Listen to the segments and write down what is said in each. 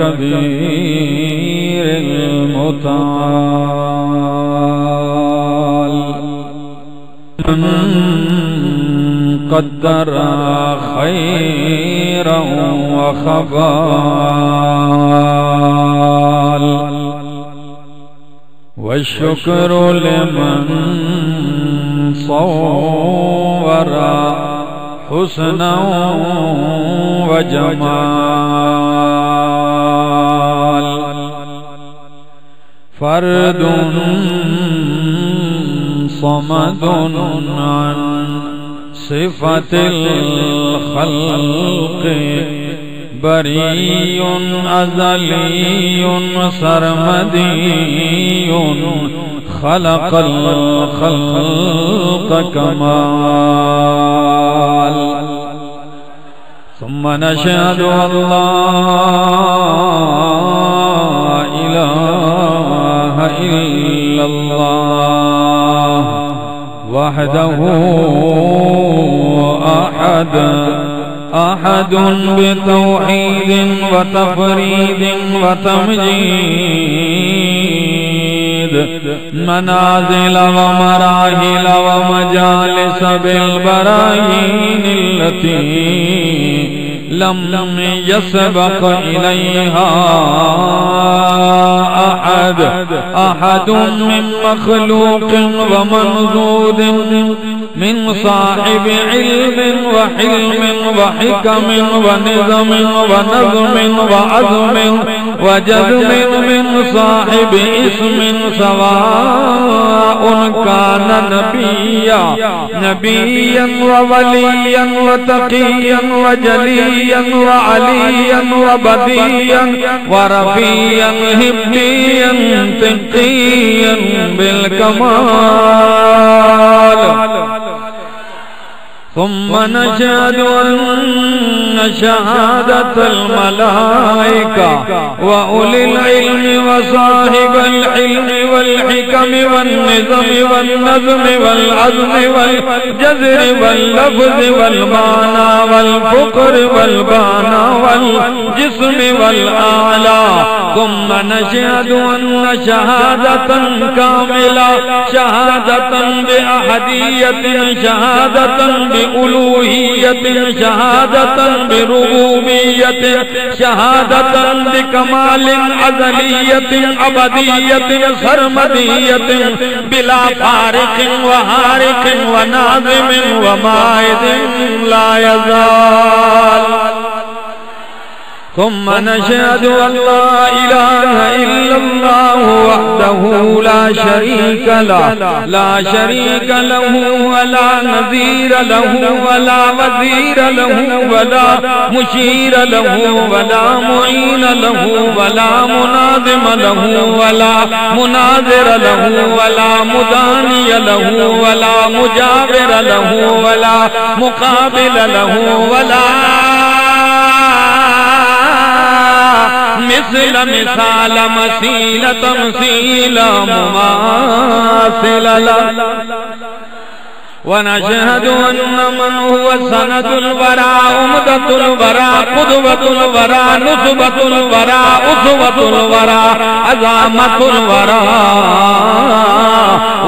الكبير المتعال من قدر خيرا وخبال والشكر لمن صور حسنا وجمال فرد صمد عن صفة الخلق. بري أزلي سرمدي خلق الخلق كمال. ثم نشهد أن إلا الله وحده أحد أحد بتوحيد وتفريد وتمجيد منازل ومراحل ومجالس بالبراهين التي لم يسبق إليها أحد. أحد من مخلوق ومنزود من صاحب علم وحلم وحكم ونظم ونظم وعزم وجزم من صاحب اسم سواء كان نبيا. نبيا ووليا وتقيا وجليا وعليا وبديا ورفيا هبيا تقيا بالكمال ثم نشهد أن شهادة الملائكة وأولي العلم وصاحب الحلم والحكم والنظم والنظم والعزم والجزر واللفظ والمعنى والفقر والبانا والجسم والآلى ثم نشهد أن شهادة كاملة شهادة بأحدية شهادة بألوهية شهادة بربوبية شهادة بكمال أزلية أبدية سرمدية بلا فارق وهارق وناظم ومائد لا يزال ثم نشهد أن لا إله إلا الله وحده لا شريك له لا شريك له ولا نذير له ولا وزير له ولا مشير له ولا معين له ولا مناظم له ولا مناظر له ولا مداني له ولا مجابر له ولا مقابل له ولا مثل مثال مسیل تمثیل مماثل له ونشهد أن من هو سند الورى، أمدة الورى، قدوة الورى نصبة الورى، أسوة الورى، عظامة الورى.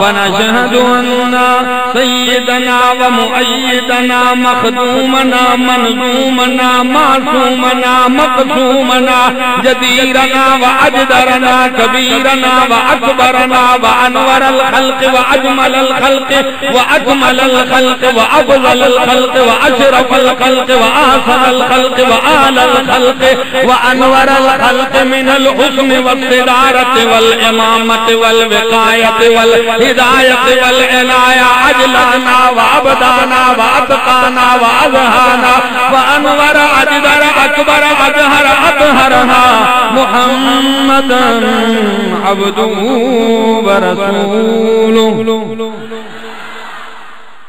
ونشهد أن سيدنا ومؤيدنا، مخدومنا، منظومنا، معصومنا، مقسومنا، جديرنا وأجدرنا، كبيرنا وأكبرنا، وأنور الخلق وأجمل الخلق وأجمل وأكمل الخلق وأفضل الخلق وأشرف الخلق وأحسن الخلق وأعلى الخلق وأنور الخلق من الحسن والصدارة والإمامة والوقاية والهداية والعناية أجلنا وأبدانا وأتقانا وأذهانا وأنور أجدر أكبر أجهر أطهرها محمدا عبده ورسوله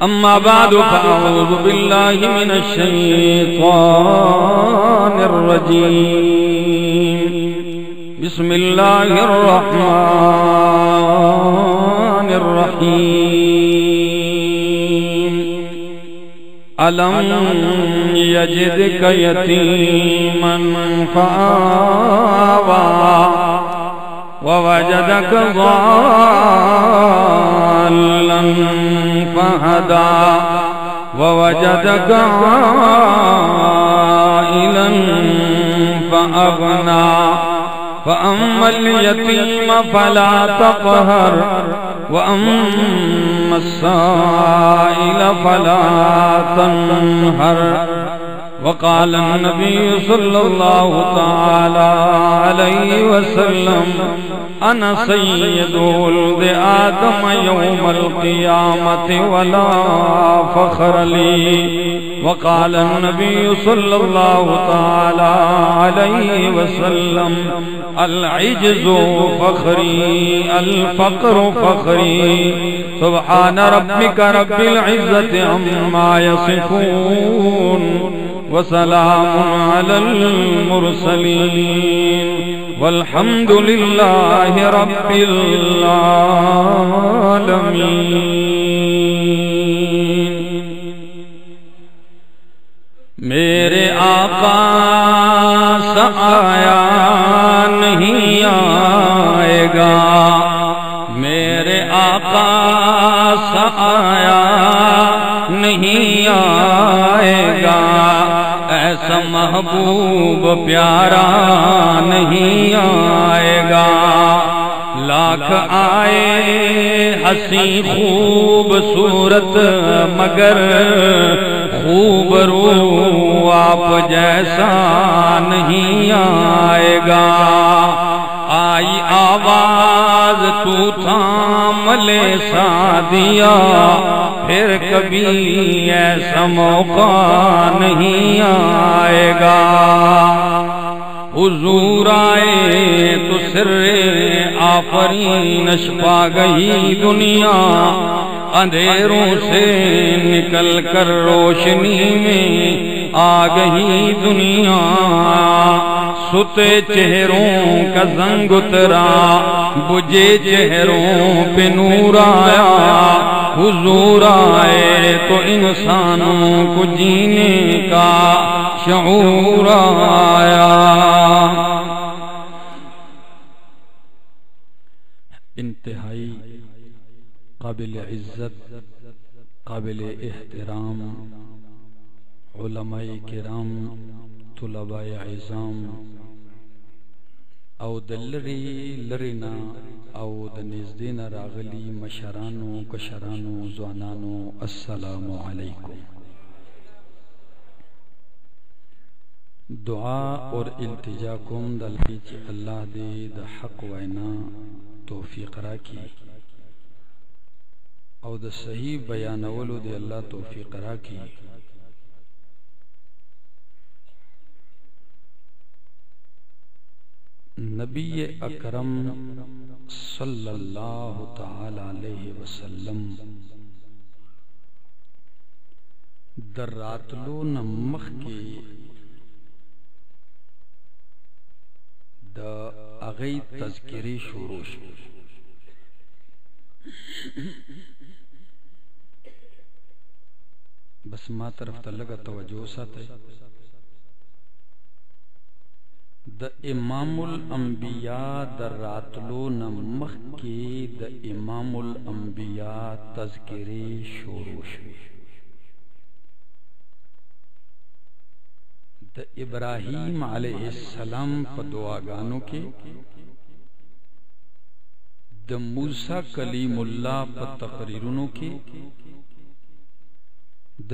أما بعد، فأعوذ بالله من الشيطان الرجيم. بسم الله الرحمن الرحيم. ألم يجدك يتيما فآوى ووجدك ضالا فهدى. ووجدك عائلا فأغنى. فأما اليتيم فلا تقهر. وأما السائل فلا تنهر. وقال النبي صلى الله تعالى عليه وسلم، أنا سيد ولد آدم يوم القيامة ولا فخر لي. وقال النبي صلى الله تعالى عليه وسلم، العجز فخري، الفقر فخري. سبحان ربك رب العزة عما يصفون. وسلام على المرسلين والحمد لله رب العالمين. میرے آقا سایا محبوب پیارا نہیں آئے گا۔ لاکھ آئے ہسی خوب صورت مگر خوب رو آپ جیسا نہیں آئے گا۔ آئی آواز تو تھام لے سا دیا پھر کبھی ایسا موقع نہیں آئے گا۔ حضور آئے تو سر آفری نشپا گئی دنیا۔ اندھیروں سے نکل کر روشنی میں آ گئی دنیا۔ ستے چہروں کا زنگ اترا، بجے چہروں پہ نور آیا۔ حضور آئے تو انسانوں کو جینے کا شعور آیا۔ انتہائی قابل عزت، قابل احترام، علماء کرام، طلباء عظام، او د لری لرینا او د نزدین راغلی مشرانو، کشرانو، ځوانانو، السلام علیکم. دعا اور التجا کوم د الله دې د حق وینا توفیق راکړي. او د صحیح بیانولو دی الله توفیق راکړي. نبی اکرم صلی اللہ تعالی علیہ وسلم، در راتلو نمخ کی دا اغی تذکری شروع شو۔ بس ما طرف تا لگا توجہ ساتے د امام الانبیاء در راتلو نمخ کی د امام الانبیاء تذکری شروع شوی د ابراہیم علیہ السلام په دعاګانو کې د موسی کلیم الله په تقریرونو کې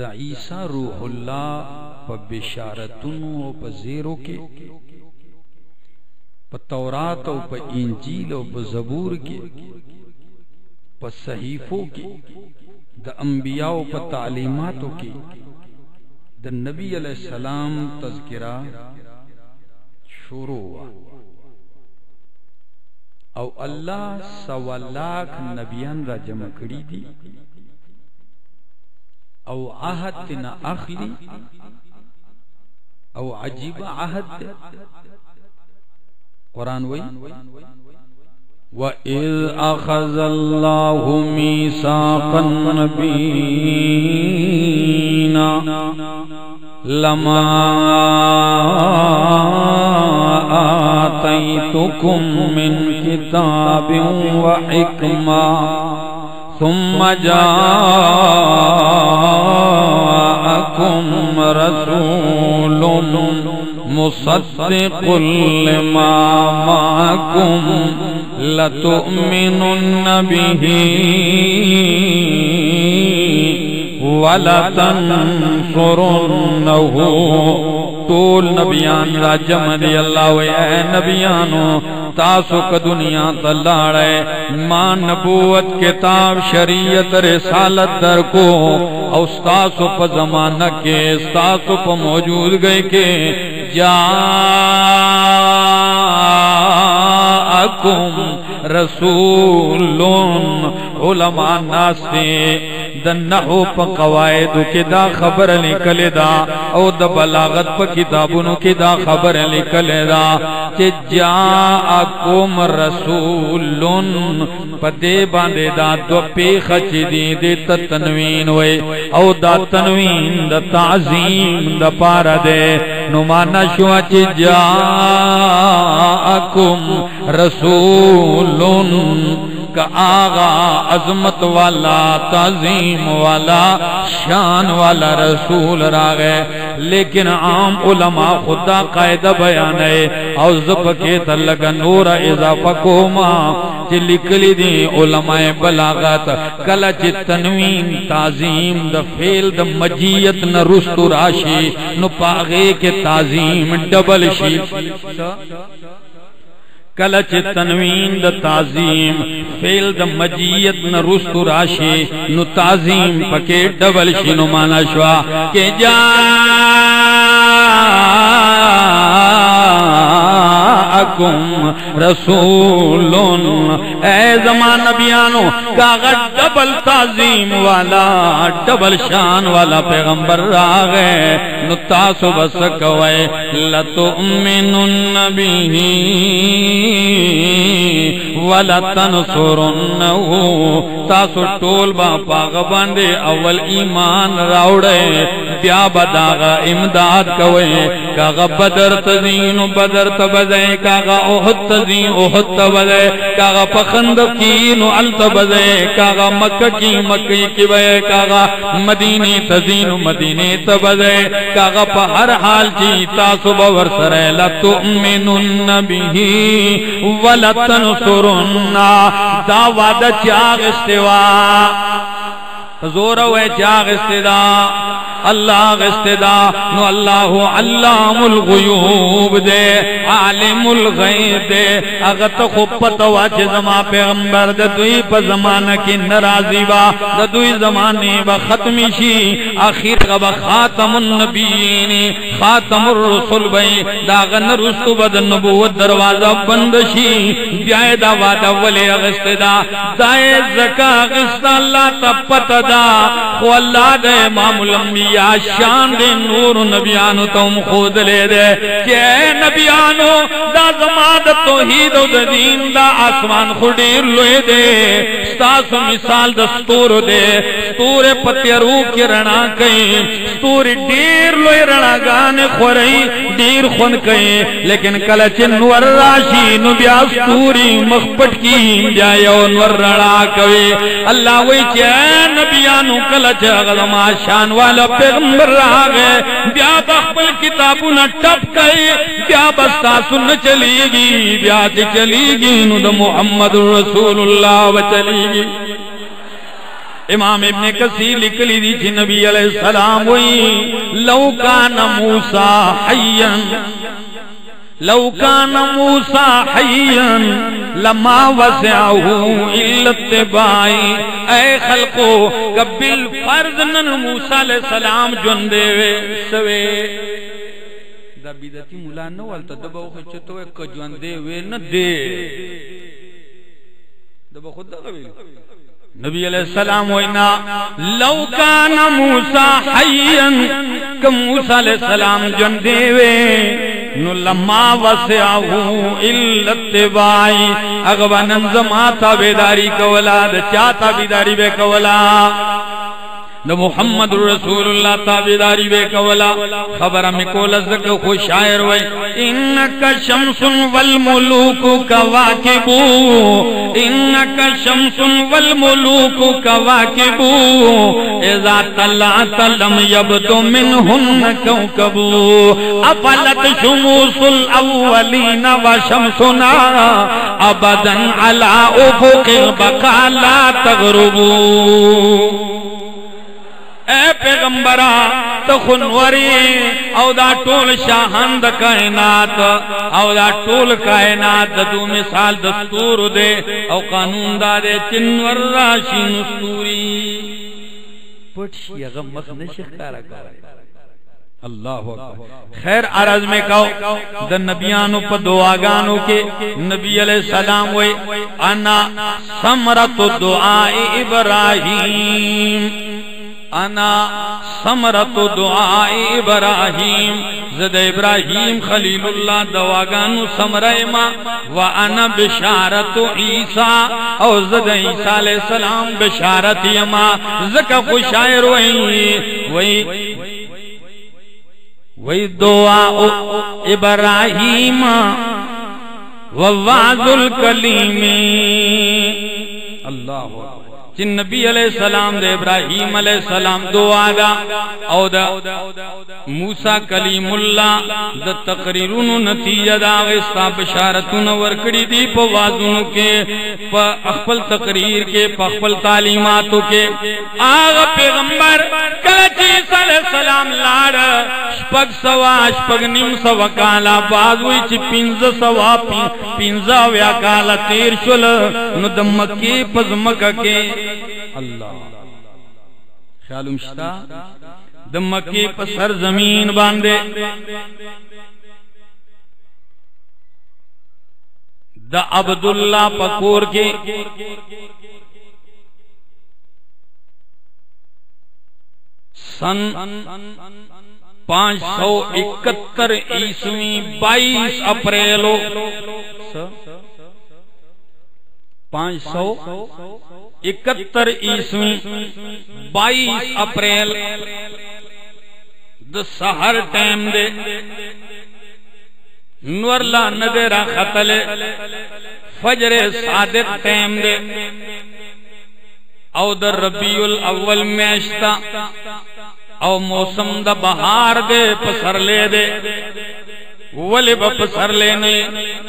د عیسی روح الله په بشارتونو او په زیرو کې په تورات او په انجیل او په زبور کې، په صحیفو کې، د انبیاء په تعلیماتو کې، د نبی علیہ السلام تذکرہ شروع او الله سوالاک نبیان را جمع کړی دي، او عهد تنا اخلی او عجیب عهد قرآن وی وَإِذْ أَخَذَ اللَّهُ مِيثَاقَ النَّبِيِّينَ لَمَا آتَيْتُكُم مِّن كِتَابٍ وَحِكْمَةٍ ثُمَّ جَاءَكُمْ رَسُولٌ مصدق لما معكم لتؤمنن به ولتنصرنه. طول نبیان را جمع دی اللہ وی اے نبیانو، تاسو کا دنیا تلاڑے ماں نبوت، کتاب، شریعت، رسالت در کو او ستاسو پا زمانہ کے ستاسو پا موجود گئے کے جاءکم رسولون علماء ناستے دنہو پا قوائدو کی دا خبر لکل دا، او دا بلاغت پا کتابونو کی دا خبر لکل دا چی جاءکم رسولون پا دے باندے دا دو پیخ چی دی دی تا تنوین وی او دا تنوین، دا تعظیم، دا پارا دے۔ نمانا شوا چی جاءکم رسولون کا آغا، عظمت والا، تعظیم والا، شان والا رسول راغے۔ لیکن عام علماء خدا قائدہ بیانے او زب کے تلگ نور اضافہ کوما، چی لکلی دی علماء بلاغت۔ کلا چی تنوین تعظیم، دا فیل دا مجیت نرست راشی، نو پاغے کے تعظیم ڈبل شی۔ کلچ تنوین د تعظیم فیل د مجیت ن رست راشی نو تعظیم پکے ڈبل شی نو مانا شوا، کہ جا معکم رسول اے زمان نبیانو کاغذ ڈبل تعظیم والا، ڈبل شان والا پیغمبر راغے۔ نتاسو تاسو بس کوئے، لتؤمنن به ولتنصرنه. تاسو ټول با پاغ باندې اول ایمان راوړې بیا بداغه امداد کوي کاغه بدر تزین بدر تبزای کاغه اوحد تزین اوحد تبزای کاغه پخند کی نو ال تبزای کاغه مکه کی مکه کی وای کاغه مدینه تزین مدینه تبزای کاغه په هر حال کی تاسو باور سره لا تؤمنون به ولتنصرن دا وعده چاغ استوا۔ زور وے چاغ استدا اللہ غستدا نو اللہ علام الغیوب دے، عالم الغیب دے۔ اغت خوبت واچ زما پیغمبر دے دوی پا زمانہ کی نرازی با، دے دوی زمانے با ختمی شی۔ آخیر غبا خاتم النبیین، خاتم الرسول بئی داغن رستو بد نبوت دروازہ بند شی۔ بیائے دا وعدہ ولی غستدا دائے زکا غست اللہ تپت دا۔ خو اللہ دے امام الانبیاء شان دے نور نبیانو تم خود لے دے۔ کہ اے نبیانو، دا زمان دا توحید و دا دین، دا آسمان خودیر لوے دے۔ ستاس مثال دا ستور دے۔ ستور پتیرو کی رنا کئی ستور دیر لوے رنا گانے خورئی دیر خون کئی لیکن کلچ نور راشی نبیا ستوری مخبت کی بیا یو نور رنا کئی اللہ وی چے نبیانو کلچ غلما شان والا پیغمبر رہا گئے بیا بخبل کتابوں نہ ٹپ گئی بیا بستا سن چلی گی بیا چی چلی گی نو دا محمد رسول اللہ و چلی گی امام ابن کثیر لکھ لی دی تھی نبی علیہ السلام ہوئی لو کان موسیٰ حیاں لو کان موسیٰ حیاں لما وسعہو الاتبائی اے خلقو قبل فرض نن موسیٰ علیہ السلام جن دے وے، سوے. دا بیدتی مولا نو والتا دبا خچتو ایک جن دے وے نا دے. دبا خود دا غویل نبی علیہ السلام وینا، لو کان موسیٰ حیاں کم موسیٰ علیہ السلام جن دے وے. نو لما وسعه الا اتباعي اغوانن زما تابعداري کولا د چا تابعداري به کولا. د محمد رسول الله تابعداري به کولا، خبر می کول زکه خو شاعر وای انک شمس والملوک کواکب، انک شمس والملوک کواکب، اذا طلعت لم يبدو منهن كوكب افلت شموس الاولين وشمسنا ابدا على افق البقاء لا تغربوا اے پیغمبرا تخنوری او دا ټول شاہان دا کائنات، او دا ټول کائنات دا دو مثال دستور دے، او قانون دا دے، چنور راشی نستوری۔ پٹ شیغم مخ نشخ کارا اللہ خیر، عرض میں کہو دا نبیانو پا دعاگانو کے نبی علیہ السلام وے، انا سمرت دعائی ابراہیم۔ انا سمرت دعائی ابراہیم. زد ابراہیم خلیل اللہ دواگانو سمرائما وانا بشارت عیسیٰ. او زد عیسیٰ علیہ السلام بشارت یما، زکا خوشائر وئی وئی وئی دعا ابراہیم. ووعد الکلیم. اللہ چن نبی علیہ السلام دے ابراہیم علیہ السلام دعا دا او دا موسیٰ کلیم اللہ دا تقریرون نتیجہ دا غستا بشارتون ورکڑی دی پا وازون کے، پا اخپل تقریر کے، پا اخپل تعلیماتو کے۔ آغا پیغمبر کلچی صلی اللہ علیہ السلام لار شپگ سوا، شپگ نیم سوا کالا بازوی چی پینز سوا پینز ویا کالا تیر شل۔ نو دمکی پزمک کے اللہ۔ خیال مشتا دمکی پسر زمین باندے۔ دا عبداللہ پکور کے۔ سن پانچ سو اکتر عیسوی بائیس اپریلو۔ پانچ سو اکتر عیسوی بائیس اپریل د سہر ٹائم دے نور لا ندرا خطل فجر صادق ٹائم دے او در ربیع الاول میشتا او موسم دا بہار دے پسر لے دے ولی با پسر لے نہیں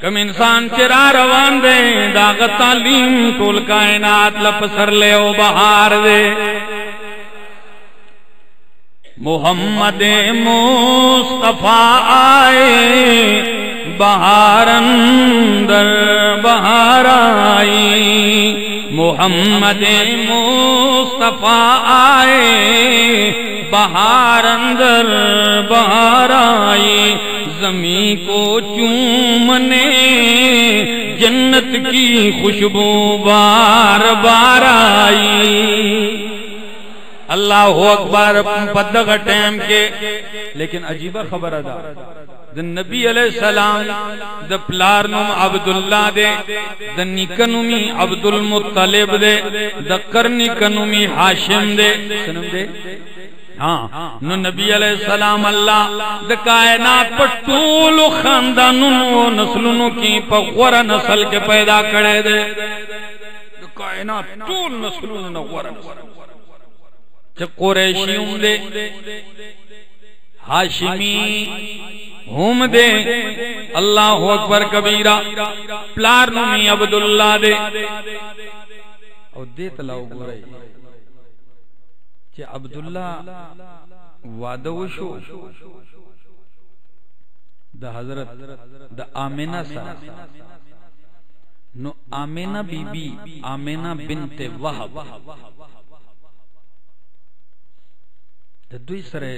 کم انسان چرا روان دے داغ تعلیم ٹول کائنات لپسر لے او بہار دے۔ محمد مصطفیٰ آئے، بہار اندر بہار آئی۔ محمد مصطفیٰ آئے، بہار اندر بہار آئی۔ زمین کو چومنے جنت کی خوشبو بار بار آئی۔ اللہ اکبر پدغ ٹائم کے۔ لیکن عجیبہ خبر ادا۔ د نبی علیہ السلام، د پلار نوم عبداللہ دے، د نکنومی عبد المطلب دے، د کرنی کنومی حاشم دے۔ سنم دے؟ ہاں نو نبی علیہ السلام اللہ د کائنات پر طول خاندانونو نسلونو کی پر غور نسل کے پیدا کرے دے۔ د کائنات طول نسلونو غور نسل۔ چه قریشیون دے، ہاشمی ہوم دے، اللہ اکبر کبیرہ، پلار نمی عبداللہ دے۔ او دے تلاو گو رہی۔ چه عبداللہ وعدو شو دا حضرت دا آمینہ سا نو آمینہ بی بی آمینہ بنت وحب د دوی سره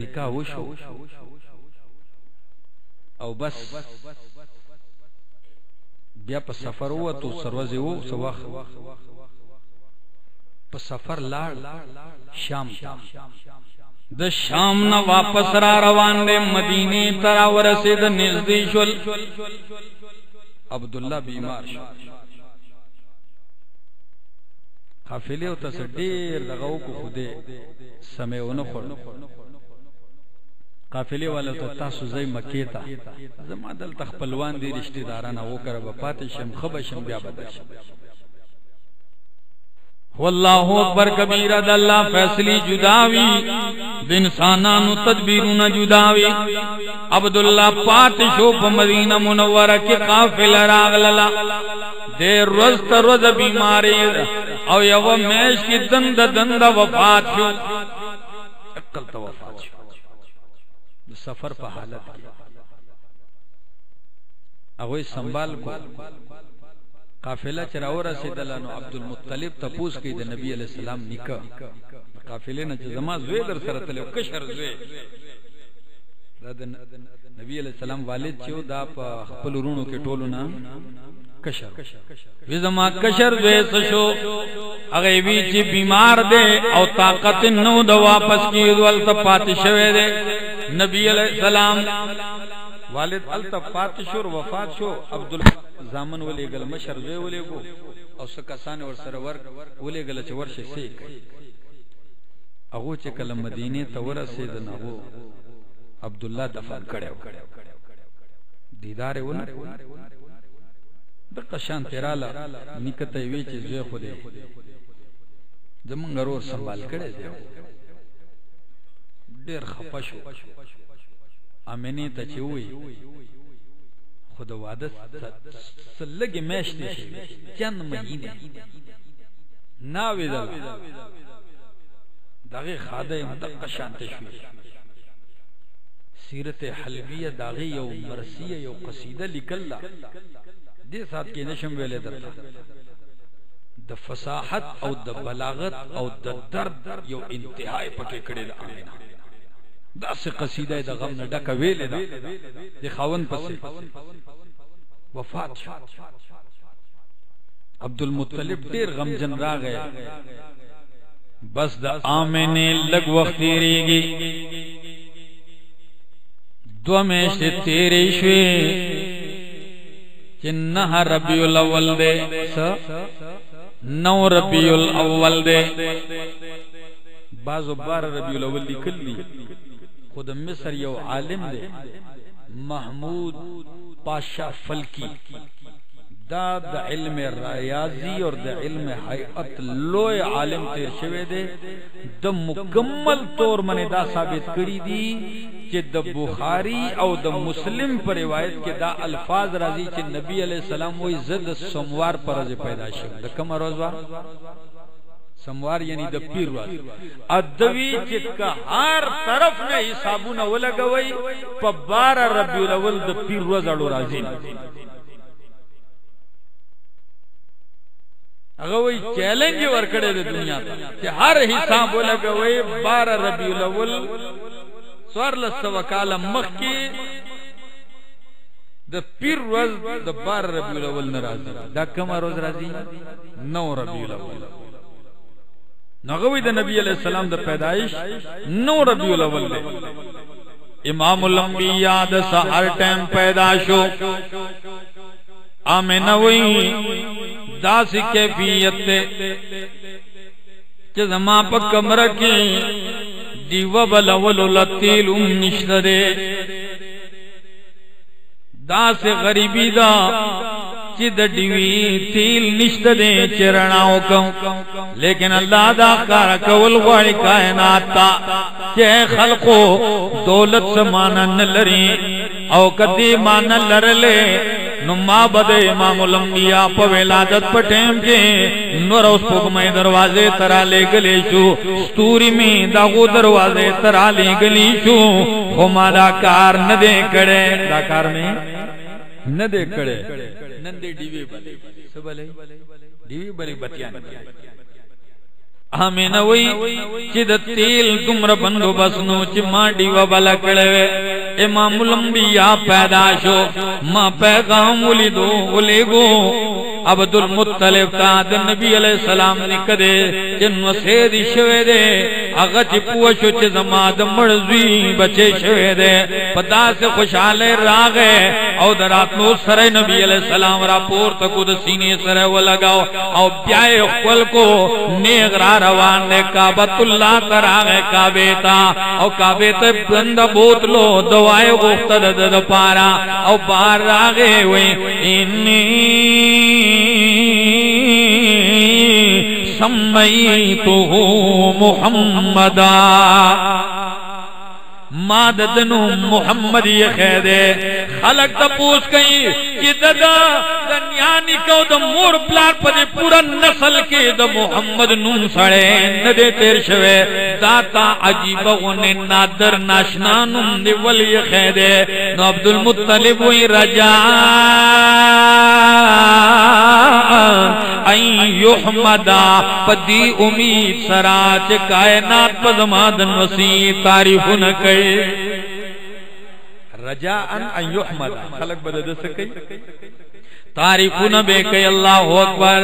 نکاح وشو۔ او بس بیا په سفر وته سروځي وو، سو وخت په سفر لاړ شام د شام نه واپس را روان دي مدینه تر ورسید نزدې شول عبد الله بیمار شو۔ قافله او تصدیر دغه کو خوده سمعونه خور قافله والا ته تاسو زئی مکی ته زما دل تخپلوان دي رشتہ دارانه وکړه په پاتې شم خبر شم بیا بدل شم۔ واللہ اکبر کبیر د اللہ فیصلی جداوی د انسانانو تدبیرونه جداوی. عبداللہ پات شو په مدینہ منوره کې قافله راغللا د روز تر روز بیماری او یو میش کې دند دند وفات شو. عقل تو وفات شو. سفر په حالت کې هغه سنبال کو. قافلہ چرا اور رسیدل نو عبد المطلب تپوس کی د نبی علیہ السلام نکاح قافلے نہ زما زوی در سره تل کشر زوی د نبی علیہ السلام والد چو دا په خپل ورونو کې ټولو نه کشر. وی زما کشر زوی سشو. هغه وی چې بیمار دی او طاقت نو د واپس کیدول ته پات شوه دی نبی علیہ السلام والد التفات شو وفات شو. عبد زامن ولې گل مشر زوی ولې کو او سکسان ور سره ور ولې گل چې ورشه سی هغه چې کله مدینه ته ورسید نه عبد الله دفن کړو دیدار ونه د قشان تیراله نکته وی چې زوی خو دې زمونږ ورور سنبال کړي دی. ډیر خپشو امنی ته چې وی خود واده سلګي میشتې شي چند مهینه ناوی دل دغه خاده مدقه شانته شوی. سیرت حلبیه داغه یو مرسیه یو قصیده لیکل دې سات کې نشم ویلې درته د فصاحت او د بلاغت او د درد یو انتهای پکې کړی د امینه دا سه قصیده د غم نه ډکه ویلې ده، د خاون پسې. وفات شو. عبد المطلب ډیر غمجن راغی. بس دا د امنه لګ وخت تیریږي. دو میشت تیری شوی چن نہ ربیع الاول دے نو ربیع الاول دے بعضو بار ربیع الاول دی کلی خود مصر یو عالم دے، محمود پاشا فلکی۔ دا د علم ریاضی اور د علم حیات لوی عالم تیر شوی دے۔ د مکمل طور منی دا ثابت کری دی چې د بخاری او د مسلم پر روایت کې دا الفاظ راځي چې نبی علیہ السلام وی زد سوموار پر ورځ پیدا شو۔ د کوم ورځ وا سموار یعنی د پیر ورځ ادوی چې کا هر طرف نه حسابونه ولګوي په 12 ربیع الاول د پیر ورځ راځي. هغه وی چیلنج ورکړی د دنیا ته، چې هر حساب ولګوي 12 ربیع الاول سوار لسو کال مخ کې د پیر ورځ د 12 ربیع الاول ناراضي دا کوم روز راځي؟ 9 ربیع الاول. نغوی د نبی علیہ السلام د پیدائش 9 ربیع الاول دی. امام الانبیاء د سحر ٹائم پیدا شو. آمین وی دا سی کیفیت تے کہ زما پا کمرہ کی دیو بلولو لطیل ام نشت دے. دا سی غریبی دا چی دا دیوی تیل نشت دے چرناو کم لیکن اللہ دا کارا کول غواری کائنات تا چے خلقو، دولت سمانا نلری او کدی مانا لرلے نو ما بد امام الانبیاء په ولادت په ټیم کې نور اوس په مې دروازه ترا لګلې شو ستوري می داغو دروازه ترا لګلې شو خو ما دا کار نه دې کړي دا کار مې نه دې کړي نن دې ډیوی بلې سبلې ډیوی بلې بتیان ہمیں نوی چی دا تیل دمر بندو بسنو چی مانڈی و بلکڑے امام الانبیاء پیدا شو ما پیغام ولی دو ولی گو عبد المطلب تا د نبی علیہ السلام نکدے جن وسید شوی دے اغه چې پوښو چې زما د مرزوی بچي شوی دے پدا سے خوشاله راغه او دراتنو سره نبی علیہ السلام را پور تکو د سینې سره ولګاو او بیا خپل کو نیغ را روان دے کعبت اللہ تراغه کعبه تا، او کعبیت ته بند بوتلو دوائے غوښتل دد پارا، او بار راغه وې انی سمیتو محمدہ۔ محمدا ماددنو محمد یہ خیدے۔ خلق دا پوس کئی کہ ددا دنیانی کو دا مور پلار پدے پورا نسل کے دا محمد نون سڑے۔ ندے تیر شوے۔ داتا عجیب غنی نادر ناشنانم دی ولی خیدے۔ نو عبدالمطلب وی رجا۔ این یحمدا، پدی امید سراچ کائنات پزمادن وسیع تعریف نکے رجا ان یحمدا خلق بدد سکی تعریف نبے کئی اللہ اکبر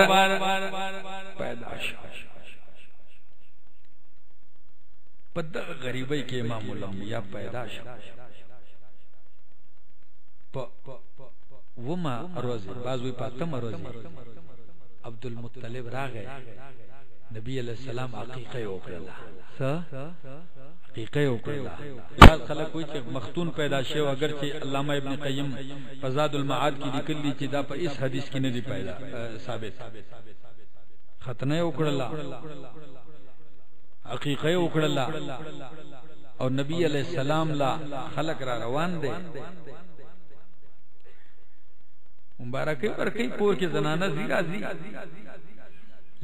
پیدا شو. پدہ غریبی کے امام الانبیاء پیدا شو. وما روزی. بازوی پاتم روزی. عبد المطلب را گئے نبی علیہ السلام عقیقہ اوکرلا سا؟ عقیقہ اوکرلا بعض خلق کوئی چھے مختون پیدا شو اگرچہ علامہ ابن قیم فزاد المعاد کی لکل لی چھے دا پا اس حدیث کی ندی پیدا ثابت۔ ختنہ اوکرلا عقیقہ اوکرلا اور نبی علیہ السلام لا خلق را روان دے۔ مبارکی ورکی پور کی زنانہ زیرا زی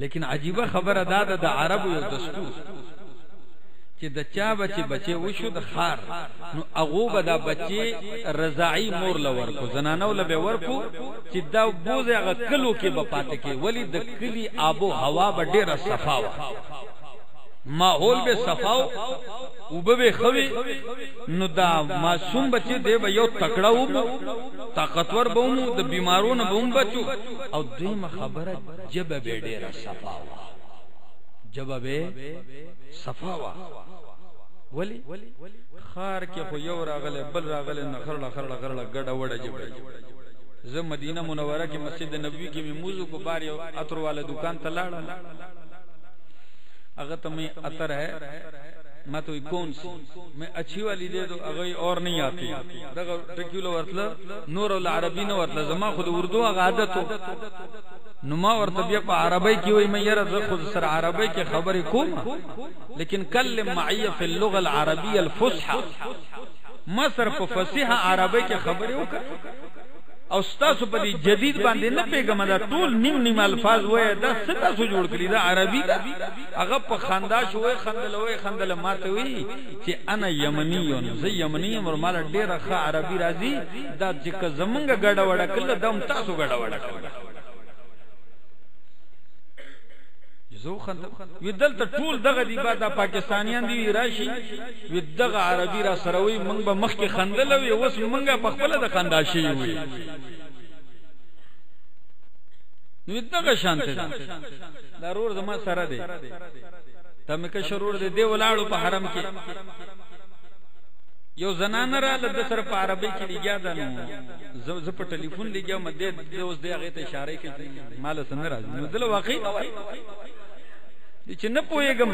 لیکن عجیبہ خبر ادا دا دا عرب یو دستور۔ چی دا چا بچے بچے وشو دا خار. نو اغو با دا بچے رضاعی مور لورکو زنانو لبے ورکو چی دا بوز اغا کلو کے بپاتے کے ولی دا کلی آبو ہوا با دیر صفاو ماحول بے صفاو او به خوي نو دا معصوم بچي دی به یو تکړه وو طاقتور به وو د بیمارونو به هم بچو. او دوی خبره جب به ډیره صفا جبب صفاوا ولی خار کې خو یو راغله بل راغله نخر نخر نخر ګډه وډه جب۔ زه مدینه منوره کې مسجد نبوي کې میموزو کو بار یو اتر والا دکان ته لاړم۔ هغه ته می اتر ہے۔ میں تو کون میں اچھی والی دے دو اگر اور نہیں آتی. دغه ټکیلو ورتله، نور العربی نو ورتله. زما خود اردو هغه عادت نو ما ورته بیا په عربی کې وای، مې یره، زه خود سره عربی کې خبرې کوم. لیکن کلم معي في اللغه العربيه الفصحى مصر په فصیح عربی کې خبرې وکړه. او ستاسو په دې جدید باندې نه پیګم دا ټول نیم نیم الفاظ وای دا ستا سو جوړ کړی دا عربي دا هغه په خندا شوې خندل وای خندل. ماته وی چې انا یمنی یم، زه یمنی یم ورمال ډیره ښه عربي راځي، دا چې زمونږ ګډ وډ کله دم تاسو ګډ وډ کړل زو خند وی دلته ټول دغه دی بعد پاکستانیان دی راشي وی دغه عربي را سروي مونږ به مخ کې خندل وی اوس مونږه په خپل د خندا وی نو دغه شانته ضرور زما سره دی. تم که شرور دی دی ولاړو په حرم کې. یو زنان را لد سر په عربی کې لګیا ده نو ز په ټلیفون لګیا مده د اوس دی هغه ته اشاره کوي مال سن راځي. نو دل واقعي چې نه پوهېږم.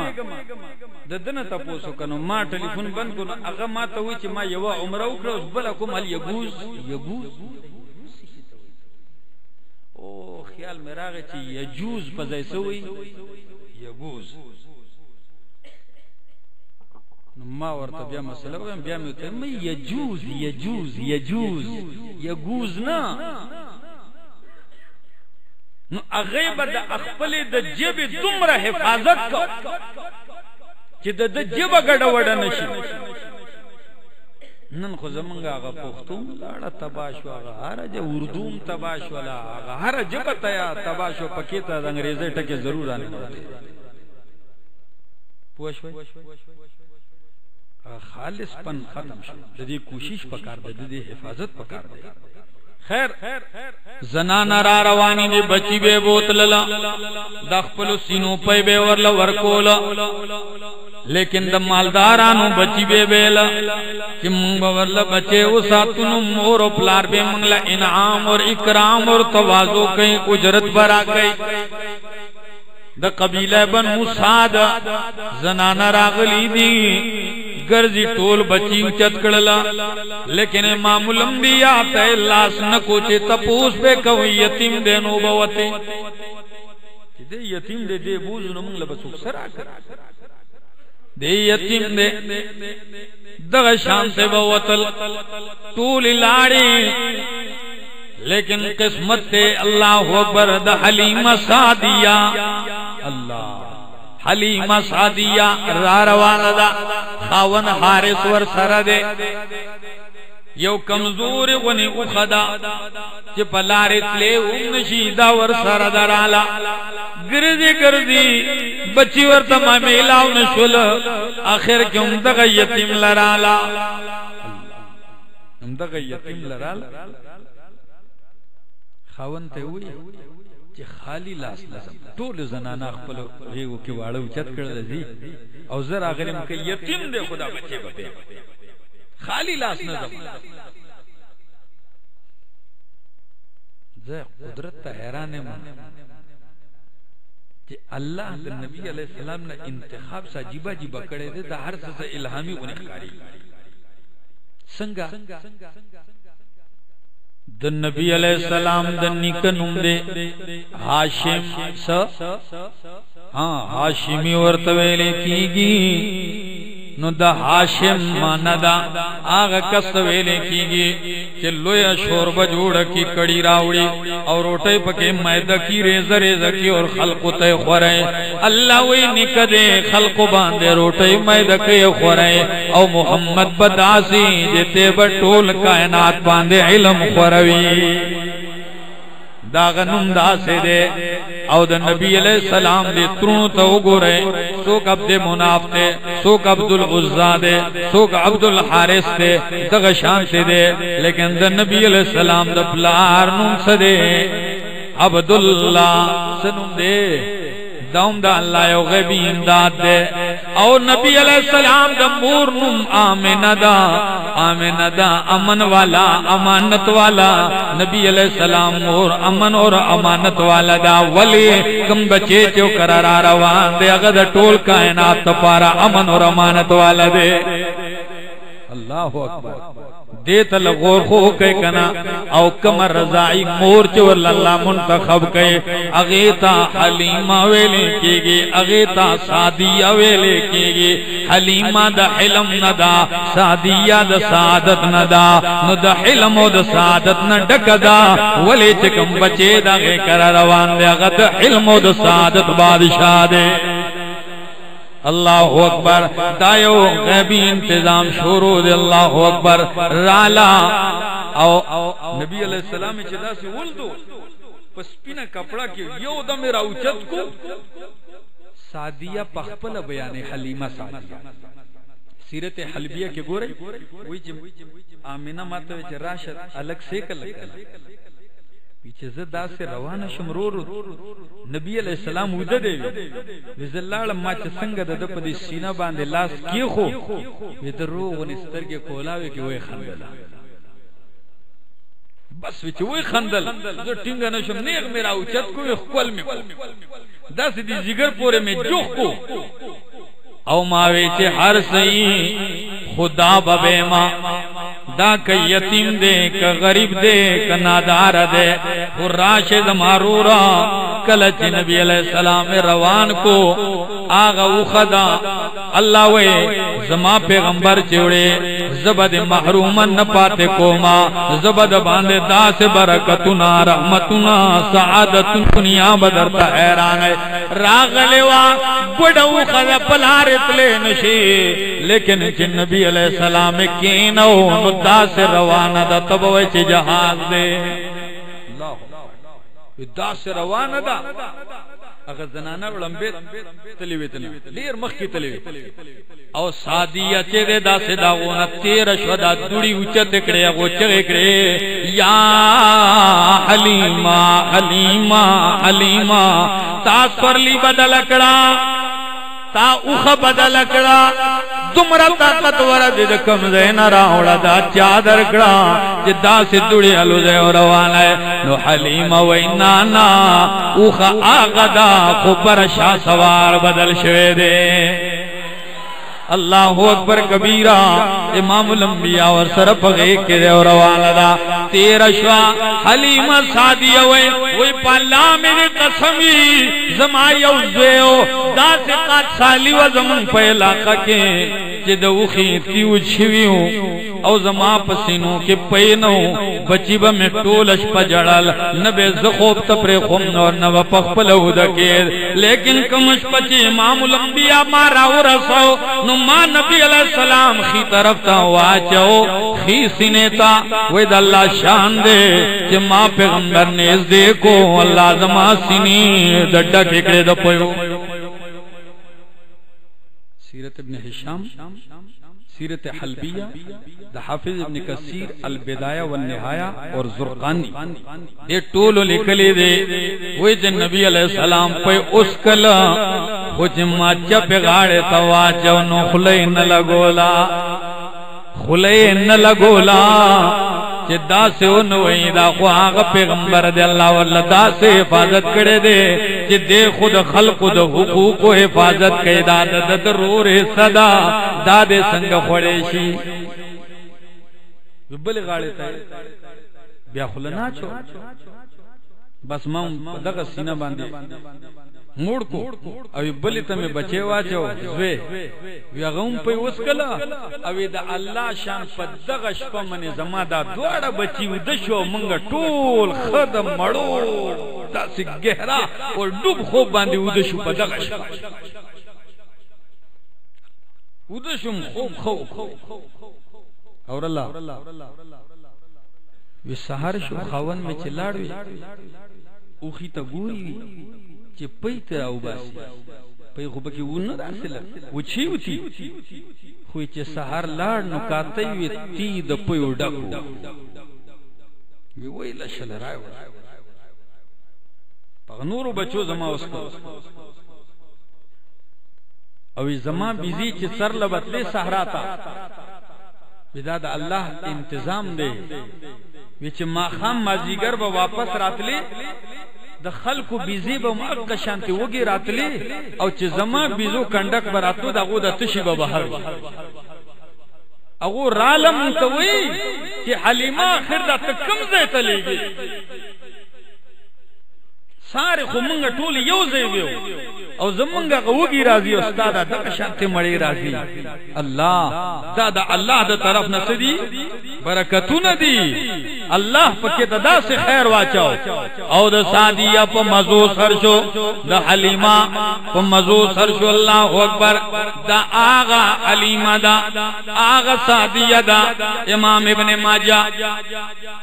د دنه تاسو کنو ما ټلیفون بند کړو هغه ما ته وی چې ما یو عمره وکړه، اوس بل کوم هل یګوز یګوز او خیال مې راغی چې یجوز په ځای سوی یګوز نو ما ورته بیا مسله وایم بیا مې ته مې یجوز یجوز یجوز یګوز نه. نو اغیب د خپل د جیب دومره حفاظت کو چې د د جیب غډه وډه نشي نن خو زمونږ هغه پښتون لاړه تباشو هغه هر جه اردوم تباشو لا هغه هر جبه تیا تباشو پکې ته د انګریزي ټکي ضرور نه پوښ خالص پن ختم شو. د دې کوشش پکار ده د دې حفاظت پکار ده خیر، زنانا را روانی دی بچی بے بوتللا دخپل سینو پی بے ورل ورکولا. لیکن د مالدارانو بچی بے بیلا، چی مونگ ورل بچے او ساتنو مور و پلار بے منگلا انعام اور اکرام اور توازو کئی اجرت برا کئی د قبیلہ بن موساد زنان راغلی دی، گرزی ٹول بچی اچت کڑلا۔ لیکن امام الانبیاء تے لاس نکو چے تپوس پہ کوئی یتیم دے نو بوتے دے یتیم دے دے بوز نمونگ لبسوک سرا کر دے یتیم دے، دغ شان سے بوتل ٹول لاڑی۔ لیکن قسمت اللہ اکبر دا حلیم سادیا اللہ حلیم سادیا را روانا دا خاون حارس ور سر دے۔ یو کمزور ونی اخدا چی پلارت لے امنشی دا ور سر درالا گردی گردی بچی ور تمام علاو نشول آخر کم دغا یتیم لرالا۔ دغا یتیم لرالا۔ خاون ته وی چې خالی لاس لازم ټول زنانا خپل غیو کې واړو چت کړل دي او زر اغرم کې یتیم دې خدا بچي به خالی لاس نه زم. زه قدرت ته حیران یم چې الله د نبی علی السلام نه انتخاب سا جیبا جیبا کړي دي د هر څه الهامي ونی ښکاری څنګه؟ د نبی علیہ السلام د نیک نوم دے. ہاشم س ہاں ہاشمی ورته ویل کیږي نو د هاشم ماندا هغه کس ویل کیږي چې لوی شورب جوړ کی کڑی راوړي او روټي پکې مېدا کی ریزه ریزه کی اور خلق ته خوره الله وی نکده خلق باندې روټي مېدا کې خوره او محمد بداسي جته بټول کائنات باندې علم خوروي دا غنم دا سے دے۔ او دا نبی علیہ السلام دے ترون تا اگورے سوک عبد مناف دے، سوک عبد العزا دے، سوک عبد الحارس دے، دغ شانت دے۔ لیکن دا نبی علیہ السلام دا پلار نم سدے عبداللہ سنم دے۔ دوم دا اللہ یو غیبی امداد دے۔ او نبی علیہ السلام دا مور نم آمین دا آمین دا امن والا، امانت والا۔ نبی علیہ السلام مور امن اور امانت والا دا، ولی کم بچے چو کرارا روان دے، اگر دا ٹول کائنات پارا امن اور امانت والا دے۔ اللہ اکبر۔ دیتا لغور خو کئی کنا. او کم رضائی مور چور اللہ منتخب کئی اغیتا حلیمہ ویلے کی گی اغیتا سادیہ ویلے کی گی حلیمہ دا حلم ندا سادیہ دا سعادت ندا نو دا حلم دا سعادت ندک دا. ولی چکم بچے دا غی کر روان دے اغت حلم دا سعادت بادشاہ دے. اللہ اکبر، دایو غیبی انتظام شروع دے اللہ اکبر، رالا. او، نبی علیہ السلام چدا سے ولدو، پس پینا کپڑا کی یو دا میرا اوچت کو سادیہ پخپل بیان حلیمہ سادیہ سیرت حلبیہ کے گورے وی جم آمینہ ماتا ویچ راشد الگ سیکل لگا. پیچھے زد سے روان شم رو رو نبی علیہ السلام دے وی. اللہ ما چ سنگ د د پدی سینہ باندې لاس کی خو وی درو ون سترګه کولاوي کی وای خندل. بس وی چوي خندل. زه ټینګ نه شم نیغ میرا اوچت کو خپل می داس دی جگر پورے میں جوخ کو او ما وی چ ہر سئی خدا ببے ما، دا کہ یتیم دے کہ غریب دے کہ نادار دے۔ اور راشد مارورا، کلچ نبی علیہ السلام روان کو۔ آغا اخدا اللہ وے، زما پیغمبر چوڑے زبد محرومن نپاتے کوما زبد باندے دا سے برکتنا، رحمتنا سعادت دنیا بدرتا حیران ہے۔ راغ لیوا بڑا اخدا پلارت لے نشی، لیکن چن نبی علیہ السلام کینو ندا سے روانہ دا تبوی چی جہاز دے۔ دا۔ سے روانه ده هغه زنانه ولمبه تلی ویتنه ډیر مخ کی تلی او سادیه چې دا سے دا غونه تیر شو دا دوړي اوچت کړي هغه چغه کړي یا حلیما حلیما حلیما تا پرلی بدل کړه تا اوخ بدل کڑا، دمرا طاقت ورا دې کم زین را راوړه دا چادر کړه چې دا سدړي الو روان ہے۔ نو حلیم وینا نا، اوخ آغدا خو شاہ سوار بدل شوه دې اللہ اکبر کبیرہ، امام الانبیاء اور سرپ غیق کے دے اور روانا دا۔ تیرا شوا حلیم سادی وی وی پالا میرے قسمی، زمائی اوزویو دا سے قات سالی و زمان پہ علاقہ کے جد اوخی تیو چھویو او زما پسینو کے پینو بچی با میں ٹولش پا جڑال نبے زخوب تپر خم اور نو پخ پلو دکیر لیکن کمش پچی امام الانبیاء مارا و رسو، نو ما نبی علیہ السلام خی طرف تا واچو خی سینے تا وید اللہ شان دے کہ ما پیغمبر نیز دے کو اللہ زما سینی دڈا ککڑے دا پویو سیرت ابن حشام۔ سیرت حلبیہ، دا حافظ ابن کثیر، البدایہ والنہایہ اور زرقانی۔ دے ٹولو لکلی دے وی جن نبی علیہ السلام پہ اس کلا خوچ ماچا پہ غاڑے تواچا نو خلئی نلگولا خلئی نلگولا چی دا سے انوئی دا خو آغا پیغمبر دے اللہ واللہ دا سے حفاظت کرے دے چی دے خود خلق دا حقوق و حفاظت کئی دا دا دا دا صدا، دا دے سنگ خوڑے شی۔ بلی غاڑی تا بیا خلنا چو۔ بس ماں دغا سینہ باندے۔ موڑ کو او بلی ته می بچي واچو. زوی وی غوم په اوس کلا او د الله شان په دغه شپه منی زما دا دواړه بچي ود شو مونږ ټول خدم مړو تاسو گہرا او ډوب خو باندې ود شو په دغه شپه ود شو خو خو. اور الله وی سحر شو خاون می چلاړوي اوخی تا ګوري چې پي تر او باسي پي خو بکی ونه داسله و چی وتی خو چې سحر لاړ نو کاته وی تی د پيو ډکو وی ویل شل راو په نورو بچو زما اوس کو او زما بيزي چې سر لبتلې صحرا تا. بدا د الله انتظام دی وی چې ما خام مازیګر به واپس راتلی د خلکو بیزی به مکه شانتی وګی راتلی او چې زما بیزو کندک براتو دغه د تشی به بهر او رالم ته وی چې حلیمه اخر د کم ځای ته لګي ساره خو مونږ ټول یو ځای ویو. او زمونږه غوږی راضی استاد د شانته مړی راضی الله، دا د الله د طرف نه سدي برکتونه دي. الله پکې ددا سے خیر واچو او د سادیه په مزو سر شو، د حلیمه په مزو سر شو، الله اکبر. دا آغا حلیمه دا، آغا سادیه دا، امام ابن ماجه.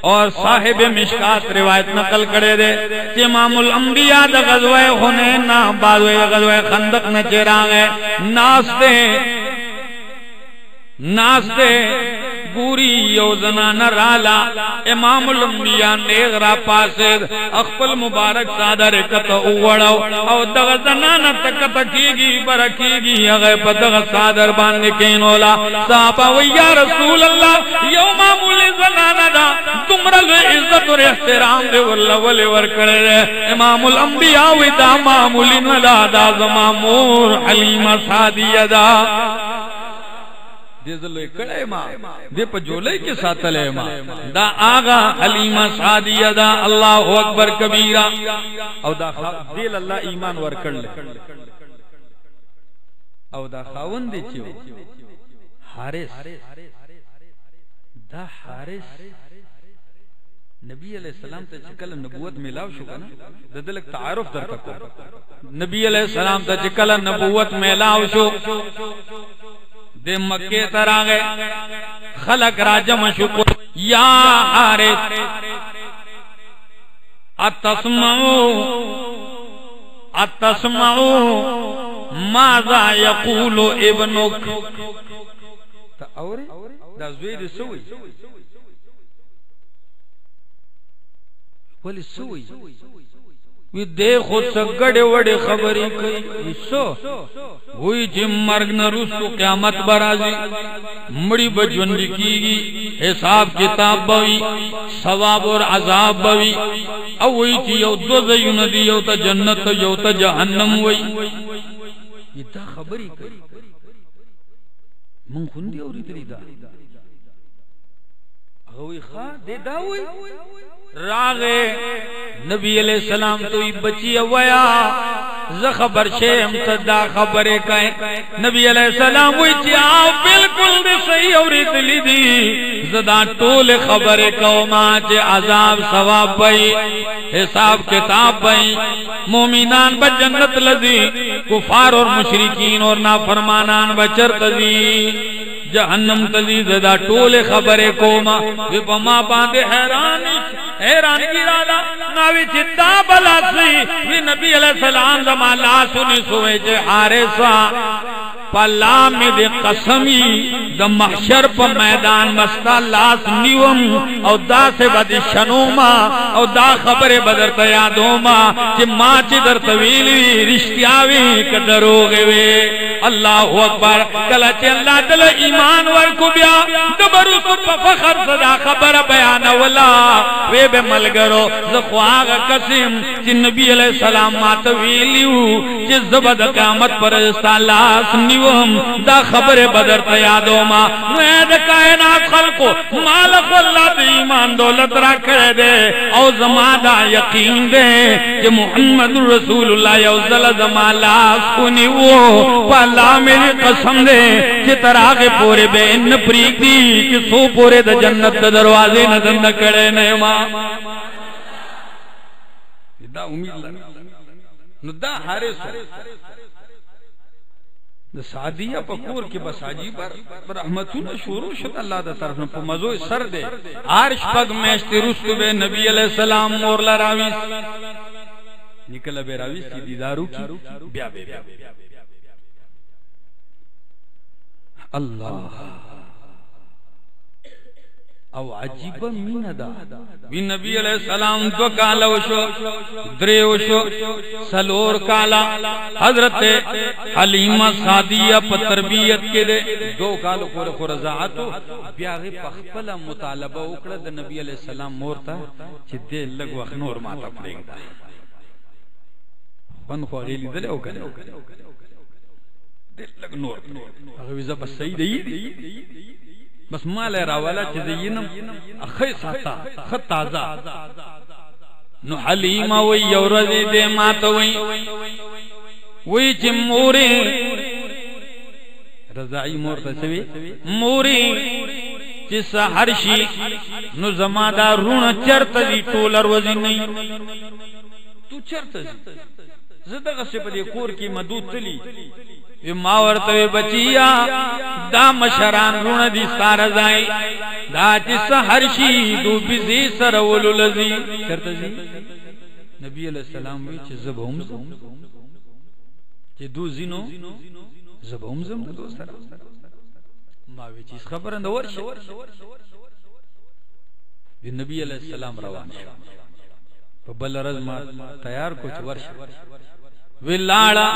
اور صاحب مشکات روایت نقل کړي دي چې امام الانبیاء د غزوه حنین نه بعد غزوہ خندق نه چراغه ناستے ناستے گوری یو زنان رالا امام الانبیاء نیغ را پاسد، اخپل مبارک سادر کتا اوڑاو، او دغ زنان تکتا کیگی، برکیگی اغی پا دغ سادر باندے کینولا. صحابہ و یا رسول اللہ، یو معمولی زنان دا تمرل عزت و احترام دے واللہ ولی ورکڑے دے امام الانبیاء و دا معمولی نلا دا زمامور حلیم سادی دا. دے زلوے کڑے ما، دے پا جولے کے ساتھ لے ما۔ دا آغا حلیمہ سادیہ دا اللہ اکبر کبیرہ۔ او دا دیل اللہ ایمان ورکڑ لے او دا خاون دے چیو۔ حارس دا حارس نبی علیہ السلام تا چکل نبوت ملاو شو کنا؟ دا دلک تعارف در تکو نبی علیہ السلام تا چکل نبوت ملاو شو۔ دے مکے ترا گئے خلق راجم شکر، یا حارث، اتسمعو اتسمعو ماذا يقول ابنك تا اوری؟ دا زوی دی سوی. ولی سوی. وی دے خود سگڑے وڑے خبری کئی۔ سو ہوئی جی مرگ نرستو قیامت برازی۔ مڑی بجوندی کی گی۔ حساب کتاب بوی ثواب اور عذاب بوی او ہوئی چی یو دو زیون دی، یو تا جنت، یو تا جہنم وی یہ دا خبری کئی۔ من خوندی اوری دلی دا۔ ہوئی خواہ دے دا ہوئی۔ راغے نبی علیہ السلام تو ہی بچی اویا ز خبر شیم صدا خبر کئے نبی علیہ السلام وی چی آپ بالکل دے صحیح اوری دلی دی۔ زدا طول خبر قوما چی عذاب ثواب بئی حساب کتاب بئی مومنان بجنت لذی کفار اور مشرکین اور نافرمانان بچر تذی جہنم تذی دا ٹول خبر کوما۔ وی پا ما باندے حیرانی حیران کی رادا، ناوی چتا بلا سی۔ وی نبی علیہ السلام زمان لا سنی سوئے جے حارسا پلا میں دے قسمی دا محشر پا میدان مستا لاس نیوم، او دا سے بدی شنوما، او دا خبر بدر تیادوما چی ماں چی در طویلی رشتیاوی کدروگے وے اللہ اکبر، کلا چی اللہ دل ایمان ورکو بیا، دبرو سب فخر صدا خبر بیان ولا. وے بے ملگرو زخواغ قسم، چی نبی علیہ السلام ماتویلیو چی زبد قیامت پر استالاس نیو. نیوم دا خبر بدر تیادو ما. نوید کائنات خلقو مالک اللہ دی ایمان دولت را کرے دے. او زمان دا یقین دے کہ محمد رسول اللہ یوزل زمان لاس کنی وہ پالا میری قسم دے کہ تراغ پورے بے ان پریک دی کہ سو پورے دا جنت دا دروازے نظر نکڑے نیما دا امید لگا. نو دا حارس د سعدیه په کور کې بس عجیب رحمتونه شروع شد الله د طرف نه په مزو سر دے۔ عرش پگ میشت رستو به نبی علیہ السلام مور لراویس نکل به راویس کی دیدارو کی۔ بیا بیا۔ اللہ۔ او عجیب مین دا وی نبی علیہ السلام دو کالا وشو درے وشو سلور کالا حضرت حلیمہ سادیہ پا تربیت کے دے دو کالو خور خور رضاعتو بیاغی پخپلا مطالبہ اکڑا دا نبی علیہ السلام مورتا چی دے لگ وقت نور ماتا پڑیں دا بند خواہ غیلی دلے او کنے دے لگ نور اگر بس صحیح دی؟ بس مال راوالا چې دینم اخی ساتا خط تازه نو حلیمه وی یو ورځې دې ماته وی۔ وی چې مورې رضائی مور ته سوي مورې چې سحر شي نو زما دا رونه چرته دی ټولر وزن نه تو چرته زدغه په دې کور کې مدود تلی۔ ما ورته بچیا دا مشران رونه دي سار زای دا چې سحر شي دو بيزي سره ولولزي چرته زی نبی علیہ السلام وی چې زبهم چې دو زینو زبهم زم دو سره ما وی چې خبر اند ورشه دی نبی علیہ السلام روان شو په بل رز ما تیار کو چې ورشه ویلاړه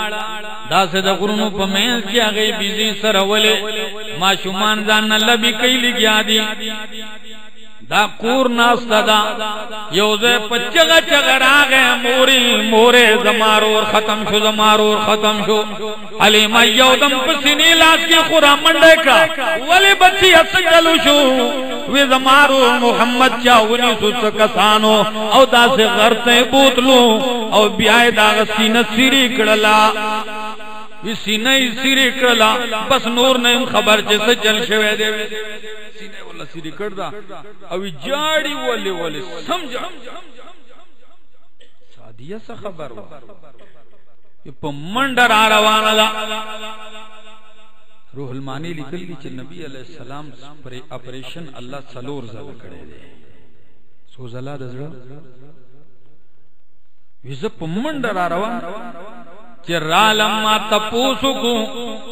دا سه د غرونو په مېز کې هغه بيزي سره ولې ما شومان ځان لبي کوي لګیا دي دا کور ناستا دا یوزے پچگا چگا راگے، موری، مورے، زمارور، ختم شو، زمارور، ختم شو. علیمہ یودم پسینی لاس کی خورا منڈے کا. ولی بچی حد شو. وی زمارور محمد چاونی سو سکسانو. او دا سے غرطے بوتلو. او بیائی دا غسین سیری کڑلا. وی سینہ سیری کڑلا. بس نور نیم خبر جیسے چل شوے دے. سینه ولا سری کړدا او جاړي ولې ولې سمجا سادیه څه خبر و په منډر روانه ده روح المانی لیکل دي چې نبی علی السلام پر اپریشن الله څلور زله کړي دي سو زلا د زړه ویزه په منډه را روان چې رالم ما تپوسو کو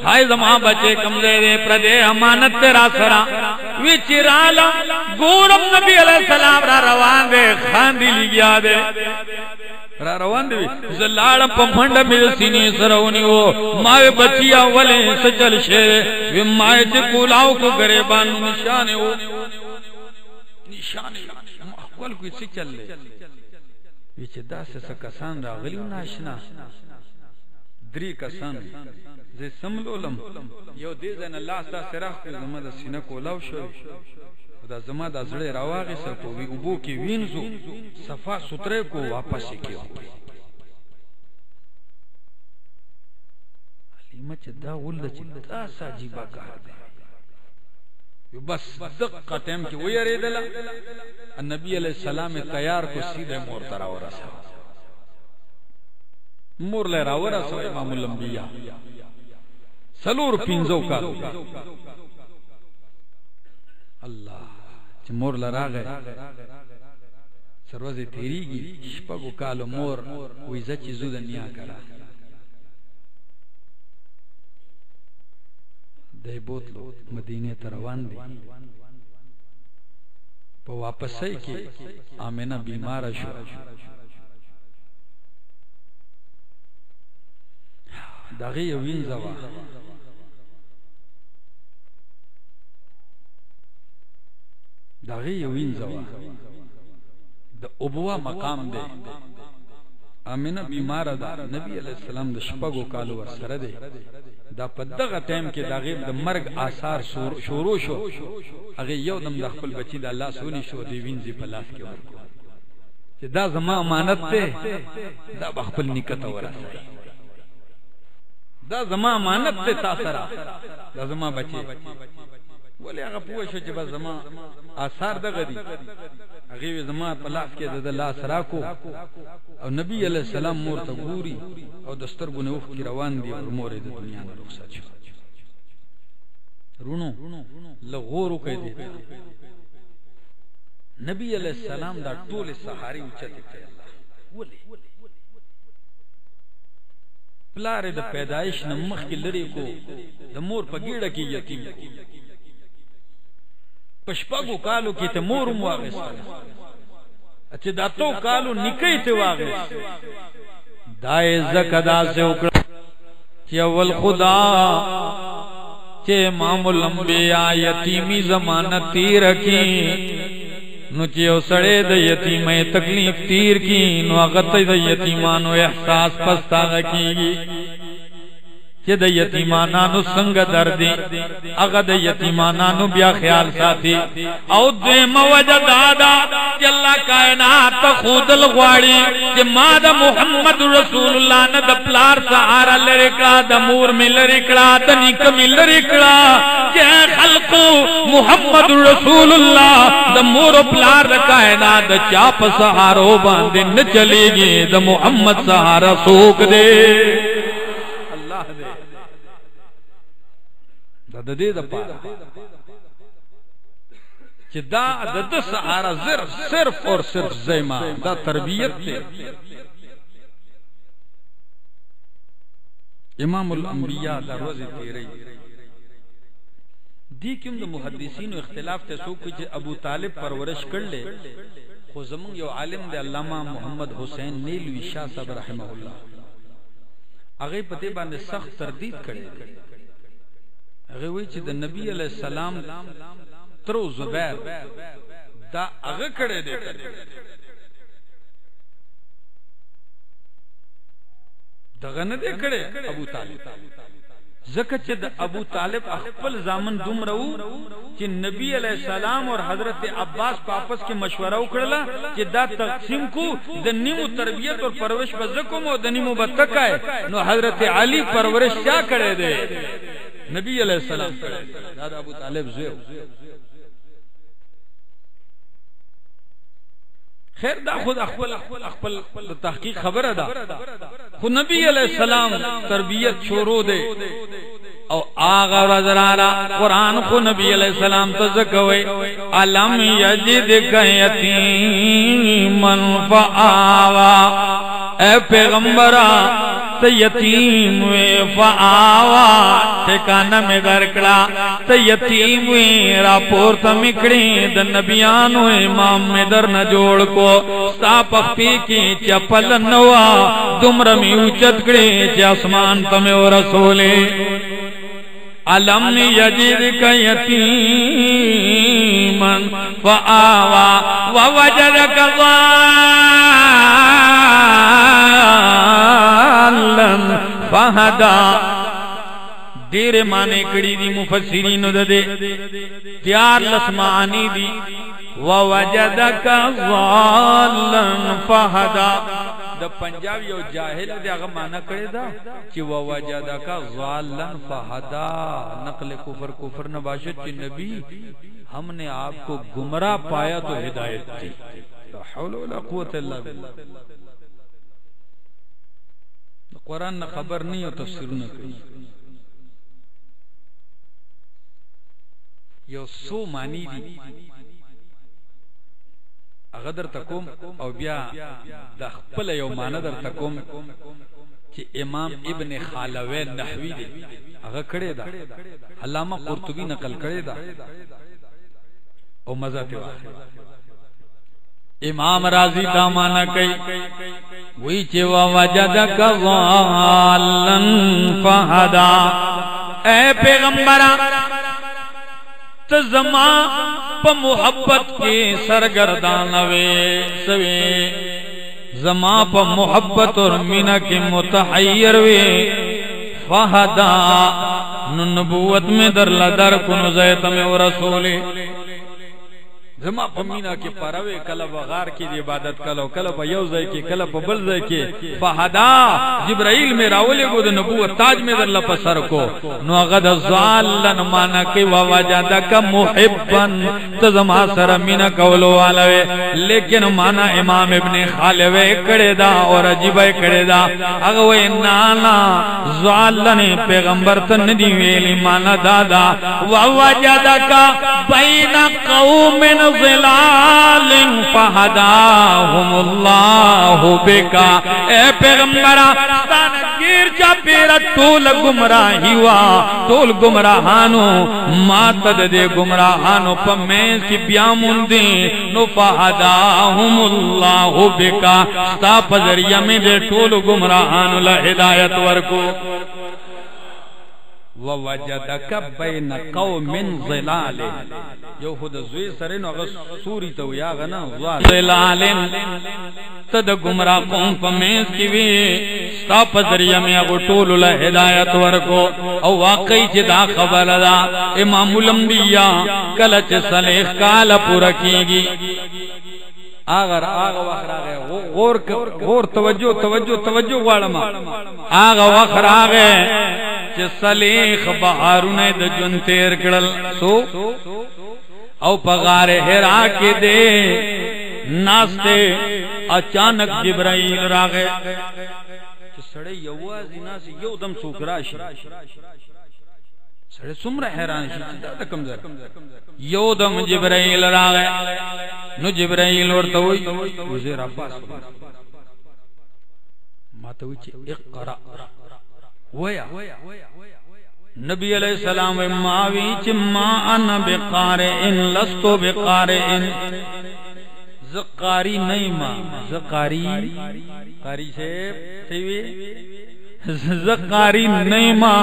هاي زما بچے کم دے دے پر دے امانت تیرا سرا۔ وی چې ګورم نبی علیہ السلام را روان دے خاندی لګیا دے را روان دی زلاړم په منډه مې سینې سره ونیو ما بچیا ولې سجل شه وی ما چې کولاو کو غریبان نشانه و نشانه خپل کوئی څه چل وی چې داسې څه کسان راغلی ناشنا۔ درې کسان۔ زه سملولم یو دې ځنه لاس دا سراخ په زما د سینه کولاو شو دا زما د زړه راواغې سره په وی ابو کې وینځو. صفا ستره کو واپس کیو حلیمه چې دا ول چې دا ساجيبا کار دی. یو بس دقه ټیم کې ویریدله. نبی علیہ السلام تیار کو سیدھے مور ترا ورسا مور لے را ورسا امام الانبیاء. سلور پینزو کا۔ اللہ چھ مور لرا گئے سروزی تیری گی شپگو کالو مور ویزا چیزو دنیا کرا۔ دای بوتلو مدینه ته روان دي په واپسې کې امنه بیمار شو۔ دغه یو وینځوا دغه یو وینځوا د ابوا مقام دی. امنه بیمار ده. نبی علیہ السلام د شپږو کالو ور سره دی. دا په دغه ټیم کې دا غیب د مرګ آثار شروع شو. هغه یو دم د خپل بچی د الله سونی شو دی وینځي په لاس کې ورکو چې دا زما امانت ته دا خپل نکته ورسای دا زما امانت ته تاسو را دا زما بچی. ولی هغه پوه شو چې بس زما آثار دغه دي؟ هغه زما په لاس کې د لاس راکو او نبی علیہ السلام مور ته ګوري او دستر ګونه اوخ کی روان دي او مور د دنیا نه رخصت شو رونو لغورو کوي دي نبی علیہ السلام دا ټول سحاری اوچته کړي ولی پلار د پیدایش نه مخ کې لري کو، د مور په ګیړه کې یتیم کو. پشپاگو کالو کی ته مور مو واغست اچھا دا تو کالو نکی تے ته واغست دای زکدا سے اکڑا چی اول خدا چی امام الانبیاء یتیمی زمانت تیر رکھی نو چی او سڑے دا یتیم تکلیف تیر کی نو اغت دا یتیمانو احساس پستا رکھی گی چې د یتیمانانو څنګه درد هغه د یتیمانانو بیا خیال ساتي او دې موجه دادا چې الله کائنات خود الغواړي چې ما د محمد رسول الله نه د پلار سهارا لری کړه د مور می لری کړه د نیک می لری کړه چې خلقو، محمد رسول الله د مور پلار د کائنات د چاپ سهارو باندې نه چلیږي د محمد سهارا سوک دے۔ اللہ دے۔ د دې د پاره. چې دا د د سهارا صرف صرف اور صرف زیما دا تربیت ته امام الانبیاء دا روزه تیری. دی کوم د محدثینو اختلاف ته سو چې ابو طالب پرورش کړل خو زمون یو عالم دی علامہ محمد حسین نیلوی شاه صاحب رحمه الله. هغه پته باندې سخت تردید کړي هغه وی چې د نبی علی السلام تر زبیر دا هغه کړه دې دغه نه دې کړه ابو طالب. زکه چې د ابو طالب خپل زامن دوم رو چې نبی علیہ السلام اور حضرت عباس په آپس کې مشوره وکړه چې دا تقسیم کو د نیمو تربیت اور پرورش په زکم او د نیمو بتکای نو حضرت علی پرورش کیا کړي دے نبی علیہ السلام دادا ابو طالب زیو خیر دا خود اخبل اخبل تحقیق خبر دا خود نبی علیہ السلام تربیت شروع دے۔ او آغا رضرانا قرآن خو نبی علیہ السلام تزکوئی علم یجد کا یتیمن فآوا۔ اے پیغمبرا ت یتیم وی فآوا ٹھکانہ میں گرکڑا ت یتیم وی راپور تا مکڑی د نبیانو امام میں در نہ جوڑ کو۔ ستا پخپی کی چپل نوا دمر میں اوچت کڑی چ اسمان تم و رسولے۔ علم یجد کا یتیما فآوا، ووجدک ضالا فہدا دیر مانے کڑی دی مفسرین دا دے، تیار لسمانی دی، ووجدک ضالا فہدا۔ د پنجاب یو جاهل دی هغه معنا کړی دا چې و وجدا کا ظالن فهدا نقل کفر کفر نہ باشد کہ نبی، ہم نے آپ کو گمراہ پایا تو ہدایت دی۔ لا حول ولا قوت اللہ الا بالله قرآن نہ خبر نہیں اور تفسیر نہ کوي. یو سو معنی دی غدر تکوم او بیا د خپل یو مان در تکوم چې امام ابن خالوی نحوی دی. هغه کړی دا علامه قرطبی نقل کړی دا او مزه ته واخله امام رازی دا مانا کئی وی چی ووجدک ظالن فہدا۔ اے پیغمبرہ تزما پا محبت کی سرگردان وے سوے۔ زما پا محبت اور مینا کی متحیر وے۔ فہدا نبوت میں در لدر کنو زیت میں و رسولی۔ زما په مینا کې پروي، کله بغار کې عبادت کله کله په یو ځای کې، کله په بل ځای کې. فهدا جبرائیل می راولې کو د نبوت تاج می در لپ سر کو. نو غد زالن معنا کې وا وجدک محبن ته زما سره مینا کولو والے لیکن معنا امام ابن خالوی کړه دا اور عجیب کړه دا. هغه وې نانا زالن پیغمبر ته ندی ویلی معنا دادا وا وجدک بین قوم ظلال فہداہم اللہ بکا۔ اے پیغمبرہ ستان گیر چا پیرا ٹول گمراہی وا۔ ٹول گمراہانو ماتد دے گمراہانو، پا میز کی بیامون دے نو فہداہم اللہ بکا۔ ستا پذریہ میں دے ٹول گمراہانو لہدایت ورکو۔ ووجدک بین قوم ظلال۔ یو خود زوی سره نو غ سوری تو یا غنا ظلال تد گمراه قوم پمیز کی وی ستا پذریہ میں اگو ټول له ہدایت ورکو۔ او واقعی چې دا خبر دا امام الانبیاء کله چې صالح کال پورا کیږي اگر آغا وقت آگے غور, غور توجہ توجہ توجہ غوالما آغا وقت آگے چه صلیخ بحارونه د جون تیر کړل سو؟ او پغار هرا کې دے ناستے اچانک جبرائیل راغے۔ چه سڑے یوازی ناسی یو دم سوکرا شی سڑے سمرہ حیران شی چه دا کمزر یو دم جبرائیل راغے۔ نو جبرائیل ورطوئی وزیر عباس۔ ما توئی چه اقرأ ویا۔ نبی علیہ السلام ماوی چما انا بقارئن لستو بقارئن زقاری نہیں ما زقاری۔ قاری سے سیوی زقاری نہیں ما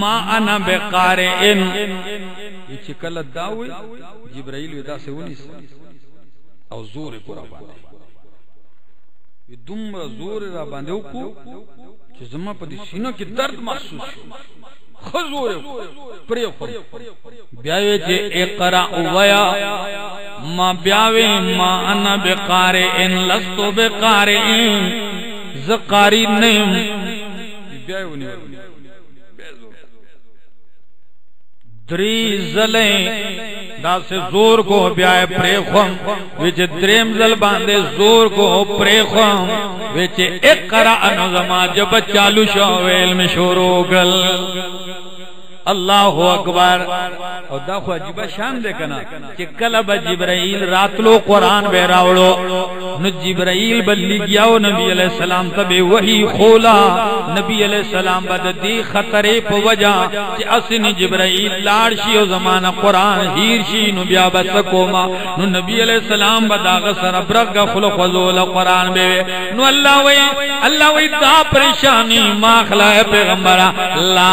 ما انا بقارئن یہ چکل داوی جبرائیل ودا سے ونیس۔ او زور پورا باندے۔ یہ دم زور را باندے کو چې زما په دې سینه کې درد محسوس شو۔ خزور پرې خو بیا وی چې اقرا ویا ما بیا وی ما انا بقارئ، ان لست بقارئ۔ زقاری نیم۔ بیا ونی دری زلیں، دا سے زور کو بیائے پریخم وچ دریم زل باندے زور کو پریخم وچ اقرا زمان جب چالو شاویل میں شورو گل۔ اللہ اکبر. او دا خو عجیب شان دے کنا کہ کلب جبرائیل راتلو قرآن بے راوڑو، نو جبرائیل بلی گیاو نبی علیہ السلام تبے وحی خولا، نبی علیہ السلام بد دی خطرے پو وجہ چی اسن جبرائیل لارشی و زمانہ قرآن ہیرشی نو بیا بسکو ما نو نبی علیہ السلام بد آغا سر برگ خلق وزول قرآن بے نو اللہ وی اللہ وی دا پریشانی، ما خلائے پیغمبرہ. لا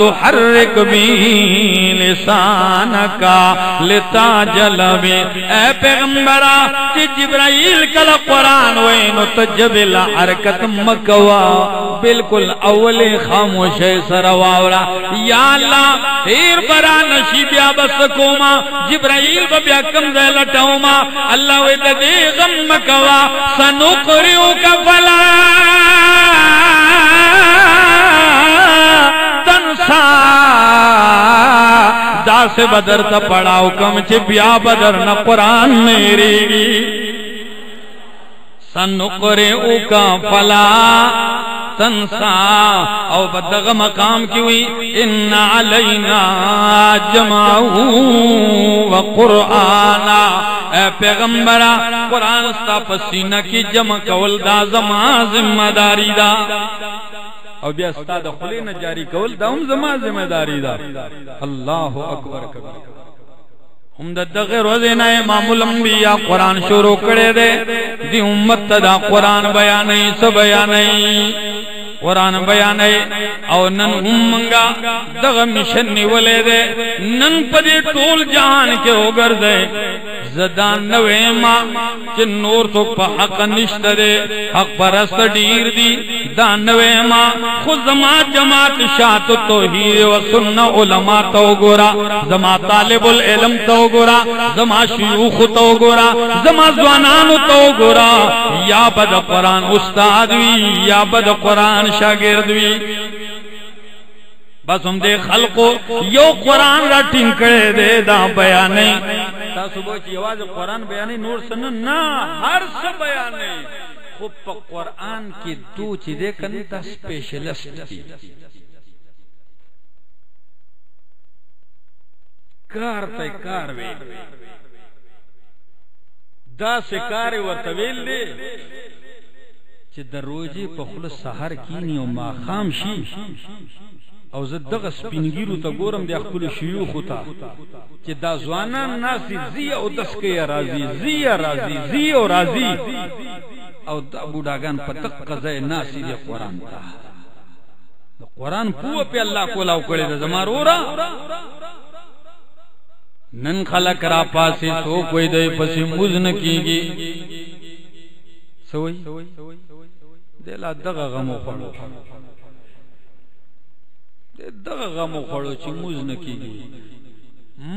تحرک بھی لسان کا لتا جلوے۔ اے پیغمبرا چی جبرائیل کل قرآن وینو تجبل حرکت مکوا۔ بالکل اول خاموش سرواورا۔ یا اللہ تیر برا نشیبیا بس کوما۔ جبرائیل بیا کم دے لٹاوما۔ اللہ وید دے غم مکوا۔ سنقریو کا فلا دا سے بدر تا پڑاو کم چی بیا بدر نا قرآن میری سنقرے او کا فلا تنسا۔ او بدغ مقام کی ہوئی۔ ان علینا جمعو و قرآنا۔ اے پیغمبرہ قرآن ستا پسینہ کی جمع کول دا زمان ذمہ داری دا۔ او بیا ستا د خلی نه جاری کول، دا هم زما ذمہ داری دا الله اکبر. کبیر هم د دغه روزه نه امام الانبیاء قران شروع کړي دي دی امت دا قران بیانې سب بیانې قران بیانې او نن همنګا دغه مشن نیولې ده نن په دې ټول جهان کې وګرځي زدان نوے ما چی نور تو پا حق نشت دے۔ حق پرست دیر دی دان نوے ما۔ خود زما جماعت شاعت توحید و سنن علماء تو گورا۔ زما طالب العلم تو گورا، زما شیوخ تو گورا، زما زوانان تو گورا، یا بد قرآن استاد وی یا بد قرآن شاگرد وی بس ہم دے خلقو یو قرآن را ٹنکڑے دے دا بیانے تا صبح چی آواز قرآن بیانے نور سنن نا ہر سب بیانے خوب پا قرآن کی دو چی دے کن دا سپیشلسٹ دی کار تا کار وے۔ دا سے کار ورطویل دے چی در روجی پا خلص سہر کینی و ما خام شی او زه دغه سپینګیرو ته ګورم د خپل شيوخ ته چې دا ځوانان ناسي زی او دسکې راضي زی راضي زی او راضي او دا بوډاګان په دغه ځای ناسي د قران ته. د قران په په الله کولاو کړي د زمارورا نن خلق را پاسې سو کوئی د پسې مزن کیږي سوئی؟ دلا دغه غمو خړو دغه غم خوړو چې موز نه کیږي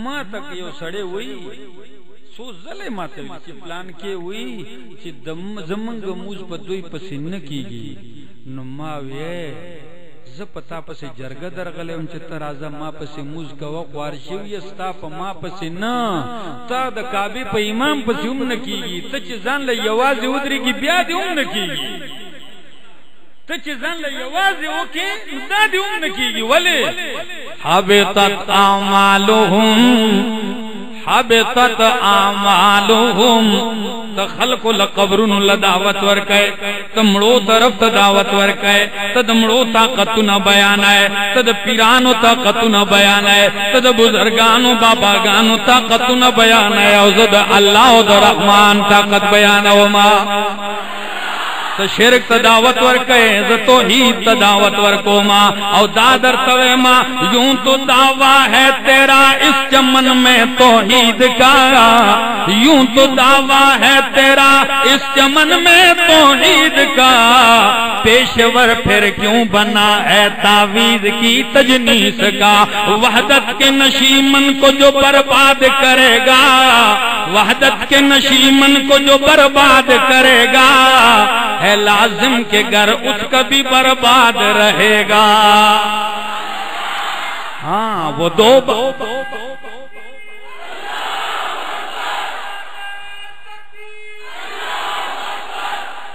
ما تک یو سړی وای سو زله ماته چې پلان کې وای چې دم زمنګ موز په دوی پسې نه کیږي نو ما وې ز پتا پسې جرګه درغلې چې تر اعظم ما پسې موز کوه، خوار شو یې، ستا په ما پسې نه. تا د کعبه په امام پسې هم نه کیږي. ته چې ځان له یوازې ودرېږي بیا دې هم نه کیږي. ته چې ځان له یوازې وکې دا دې هم نه کیږي ولې؟ حبطت اعمالهم حبطت اعمالهم. ته خلق لقبرن لدعوت ورکای تمړو طرف ته دعوت ورکای ته دمړو طاقتونه بیانای ته د پیرانو طاقتونه بیانای ته د بزرګانو باباګانو طاقتونه بیانای او زه د الله او د رحمان طاقت بیانوما تو شرک تداوت ورکے ز توحید تداوت ورکو ماں او دادر توے ماں یوں تو دعویٰ ہے تیرا اس چمن میں توحید کا۔ یوں تو دعویٰ ہے تیرا اس چمن میں توحید کا۔ پیشور پھر کیوں بنا ہے تعویذ کی تجنیس کا؟ وحدت کے نشیمن کو جو برباد کرے گا۔ وحدت کے نشیمن کو جو برباد کرے گا۔ ہے لازم کے گھر اس کا بھی برباد رہے گا۔ ہاں وہ دو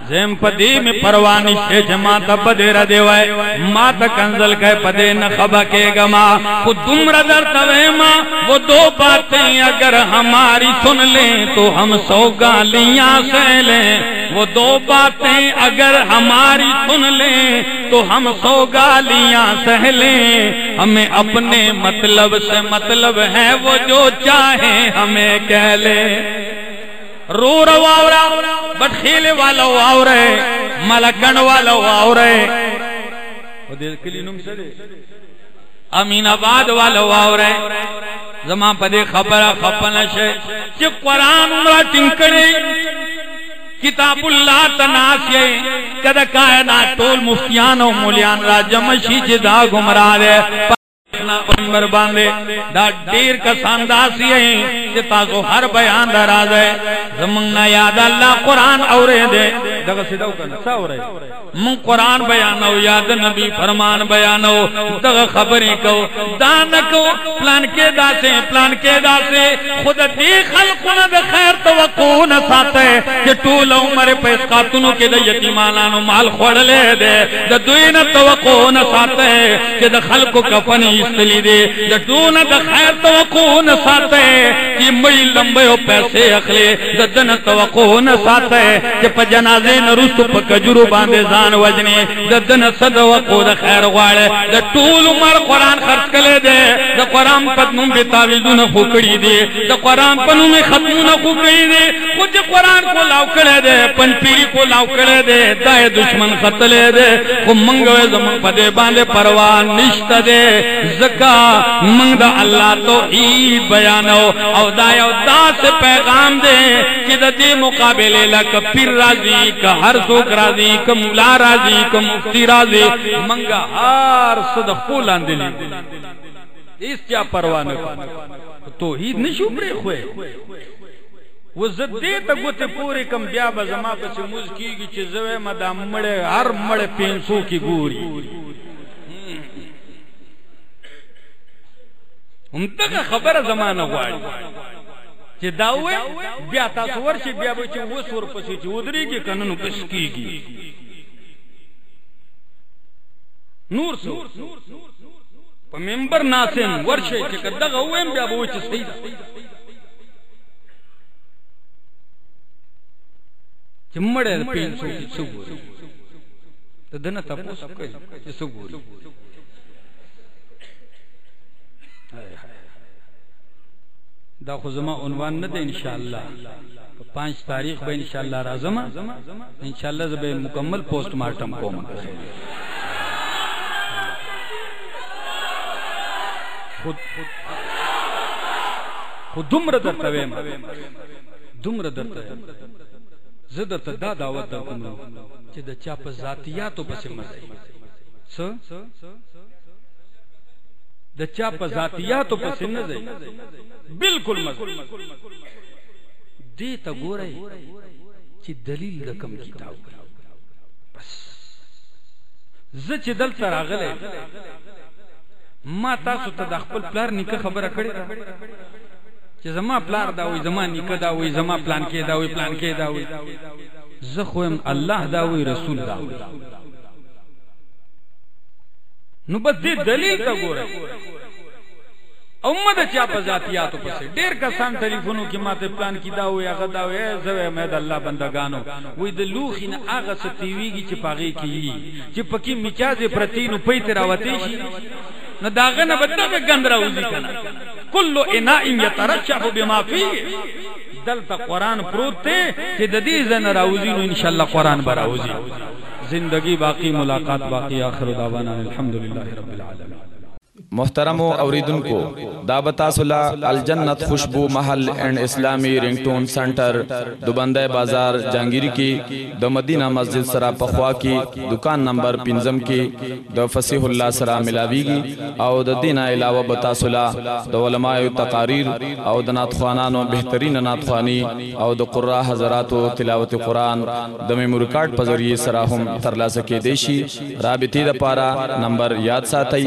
زم پدی میں پروانی سے جما تب دے ردے وے ما تا کنزل کے پدے نہ خبا کے گما خود دم ردر توے ما. وہ دو باتیں اگر ہماری سن لیں تو ہم سو گالیاں سے لیں وہ دو باتیں اگر ہماری سن لیں تو ہم سو گالیاں سہ لیں ہمیں اپنے مطلب سے مطلب ہے وہ جو چاہیں ہمیں کہہ لیں رو رواورا بٹخیل والا واورے ملکن والا آورا واورے امین آباد والا واورے زمان پدے خبر خپنشے چی قرآن عمرہ ٹنکڑے کتاب اللہ تناسیے کدہ کائنات طول مفتیان و مولیان را جمشی چی دا گمرا دے عمر باندے، دا دیر کسان داسی ہیں جتا تاسو ہر بیان دراز ہے۔ زمانہ یاد اللہ قرآن اورے دے۔ دگا سیدھو کرنا سا اورے من قرآن بیانو، یاد نبی فرمان بیانو دگا خبری کو دانکو پلان کے دا سے پلان کے دا سے خود دی خلقون دا خیر توقع نہ ساتے کہ طول عمر پہ اس قاتنوں کے دا یتیمانانو مال خوڑ لے دے دا دوئی نہ توقع نہ ساتے کہ دا خلقو کفنی استلی دے دا دون دا خیر توقع نہ ساتے کہ مئی لمبے ہو پیسے اخلے دا دن توقع نہ ساتے کہ پا جنازے نرستو پا کجرو باندے زان وجنے دا دن صد وقو دا خیر غوارے دا طول عمر قرآن خرچ کلے دے، دا قرآن پتنوں بے تاویزون خوکڑی دے، دا قرآن پنوں میں ختمون خوکڑی دے کچھ قرآن کو لاؤ کڑے دے، پن پیری کو لاؤ کڑے دے، دائے دشمن خطلے دے کو منگوے زمان پا پدے باندے پروان نشت دے، زکا منگ دا اللہ تو عید بیانو، او دا او دا سے پیغام دے، کہ دا دی مقابلے لکا پیر رازی کا ہر سوک رازی کا مولا رازی کا مفتی رازی منگا، ہر صدق پولان دلی۔ اس کیا پروانے کو توحید نشو پرے خوئے۔ وہ زدے تا گوتے پوری کم بیا با زما پسی موز کی گی چی زوے مدا مڑے، ہر مڑے پینسو کی گوری۔ ہم تک خبر زمانہ گواری چی داوے، بیا تاسو ورشی، بیا بچی وہ سور پسی چی ادری کی کننو کس کی گی نور سو پا ممبر ناسن ورشی چی کدغ ہوئیم بیا بچی صحیح چی مڑے پینسو کی سگوری تو دنہ تا پوس کئی چی سگوری دا خو زما عنوان نه ده انشاءالله. پانچ تاریخ به انشاءالله راځم. انشاءالله زه مکمل پوسٹ مارٹم کوم. خود خود دومره درته ویم. دومره درته زه درته دا دعوت درکوم چې د چا په ذاتیاتو پسې مزه څه؟ د چا په ذاتیاتو پسې نه ځي بالکل مزه دې ته ګورئ چې دلیل د کم کتاب بس۔ زه چې دلته راغلی ما تاسو ته د خپل پلار نیکه خبره کړې چې زما پلار دا وي زما نیکه دا وي زما پلان کې دا وي پلان کې دا وي زه خو الله دا وي رسول دا وي نو بس دې دلیل ته ګوره امت چا په ذاتیاتو پسې. ډېر کسان ټلیفونو کې ماته پلان کی دا وي هغه دا وي زوی مې د الله بندگانو. وې د لوخي نه هغه ستیویږي چې پاغي کی چې پکې میچازه پرتینو پې تراوتی شي. نو داغه نه بدغه ګند راوځي کنه کل اناء یترشح بما فيه دلته قران پروت ته چې د دې زن راوځي، نو ان شاء الله قران براوځي زندگی باقی ملاقات باقی آخر دعوانا الحمدللہ رب العالمین. محترم اوریدن کو دعوتا صلح الجنت خوشبو محل اینڈ اسلامی رنگٹون سنٹر دوبندہ بازار جانگیری کی دو مدینہ مسجد سرا پخوا کی دکان نمبر پنزم کی دو فسیح اللہ سرا ملاوی گی او د دینہ علاوہ بتا صلح دو علماء تقاریر او د ناتخوانانو بہترین ناتخوانی او د قرآ حضرات و تلاوت قرآن د میمور کارڈ پذریعے سرا ہم ترلا سکے دیشی رابطی دا پارا نمبر یاد ساتھی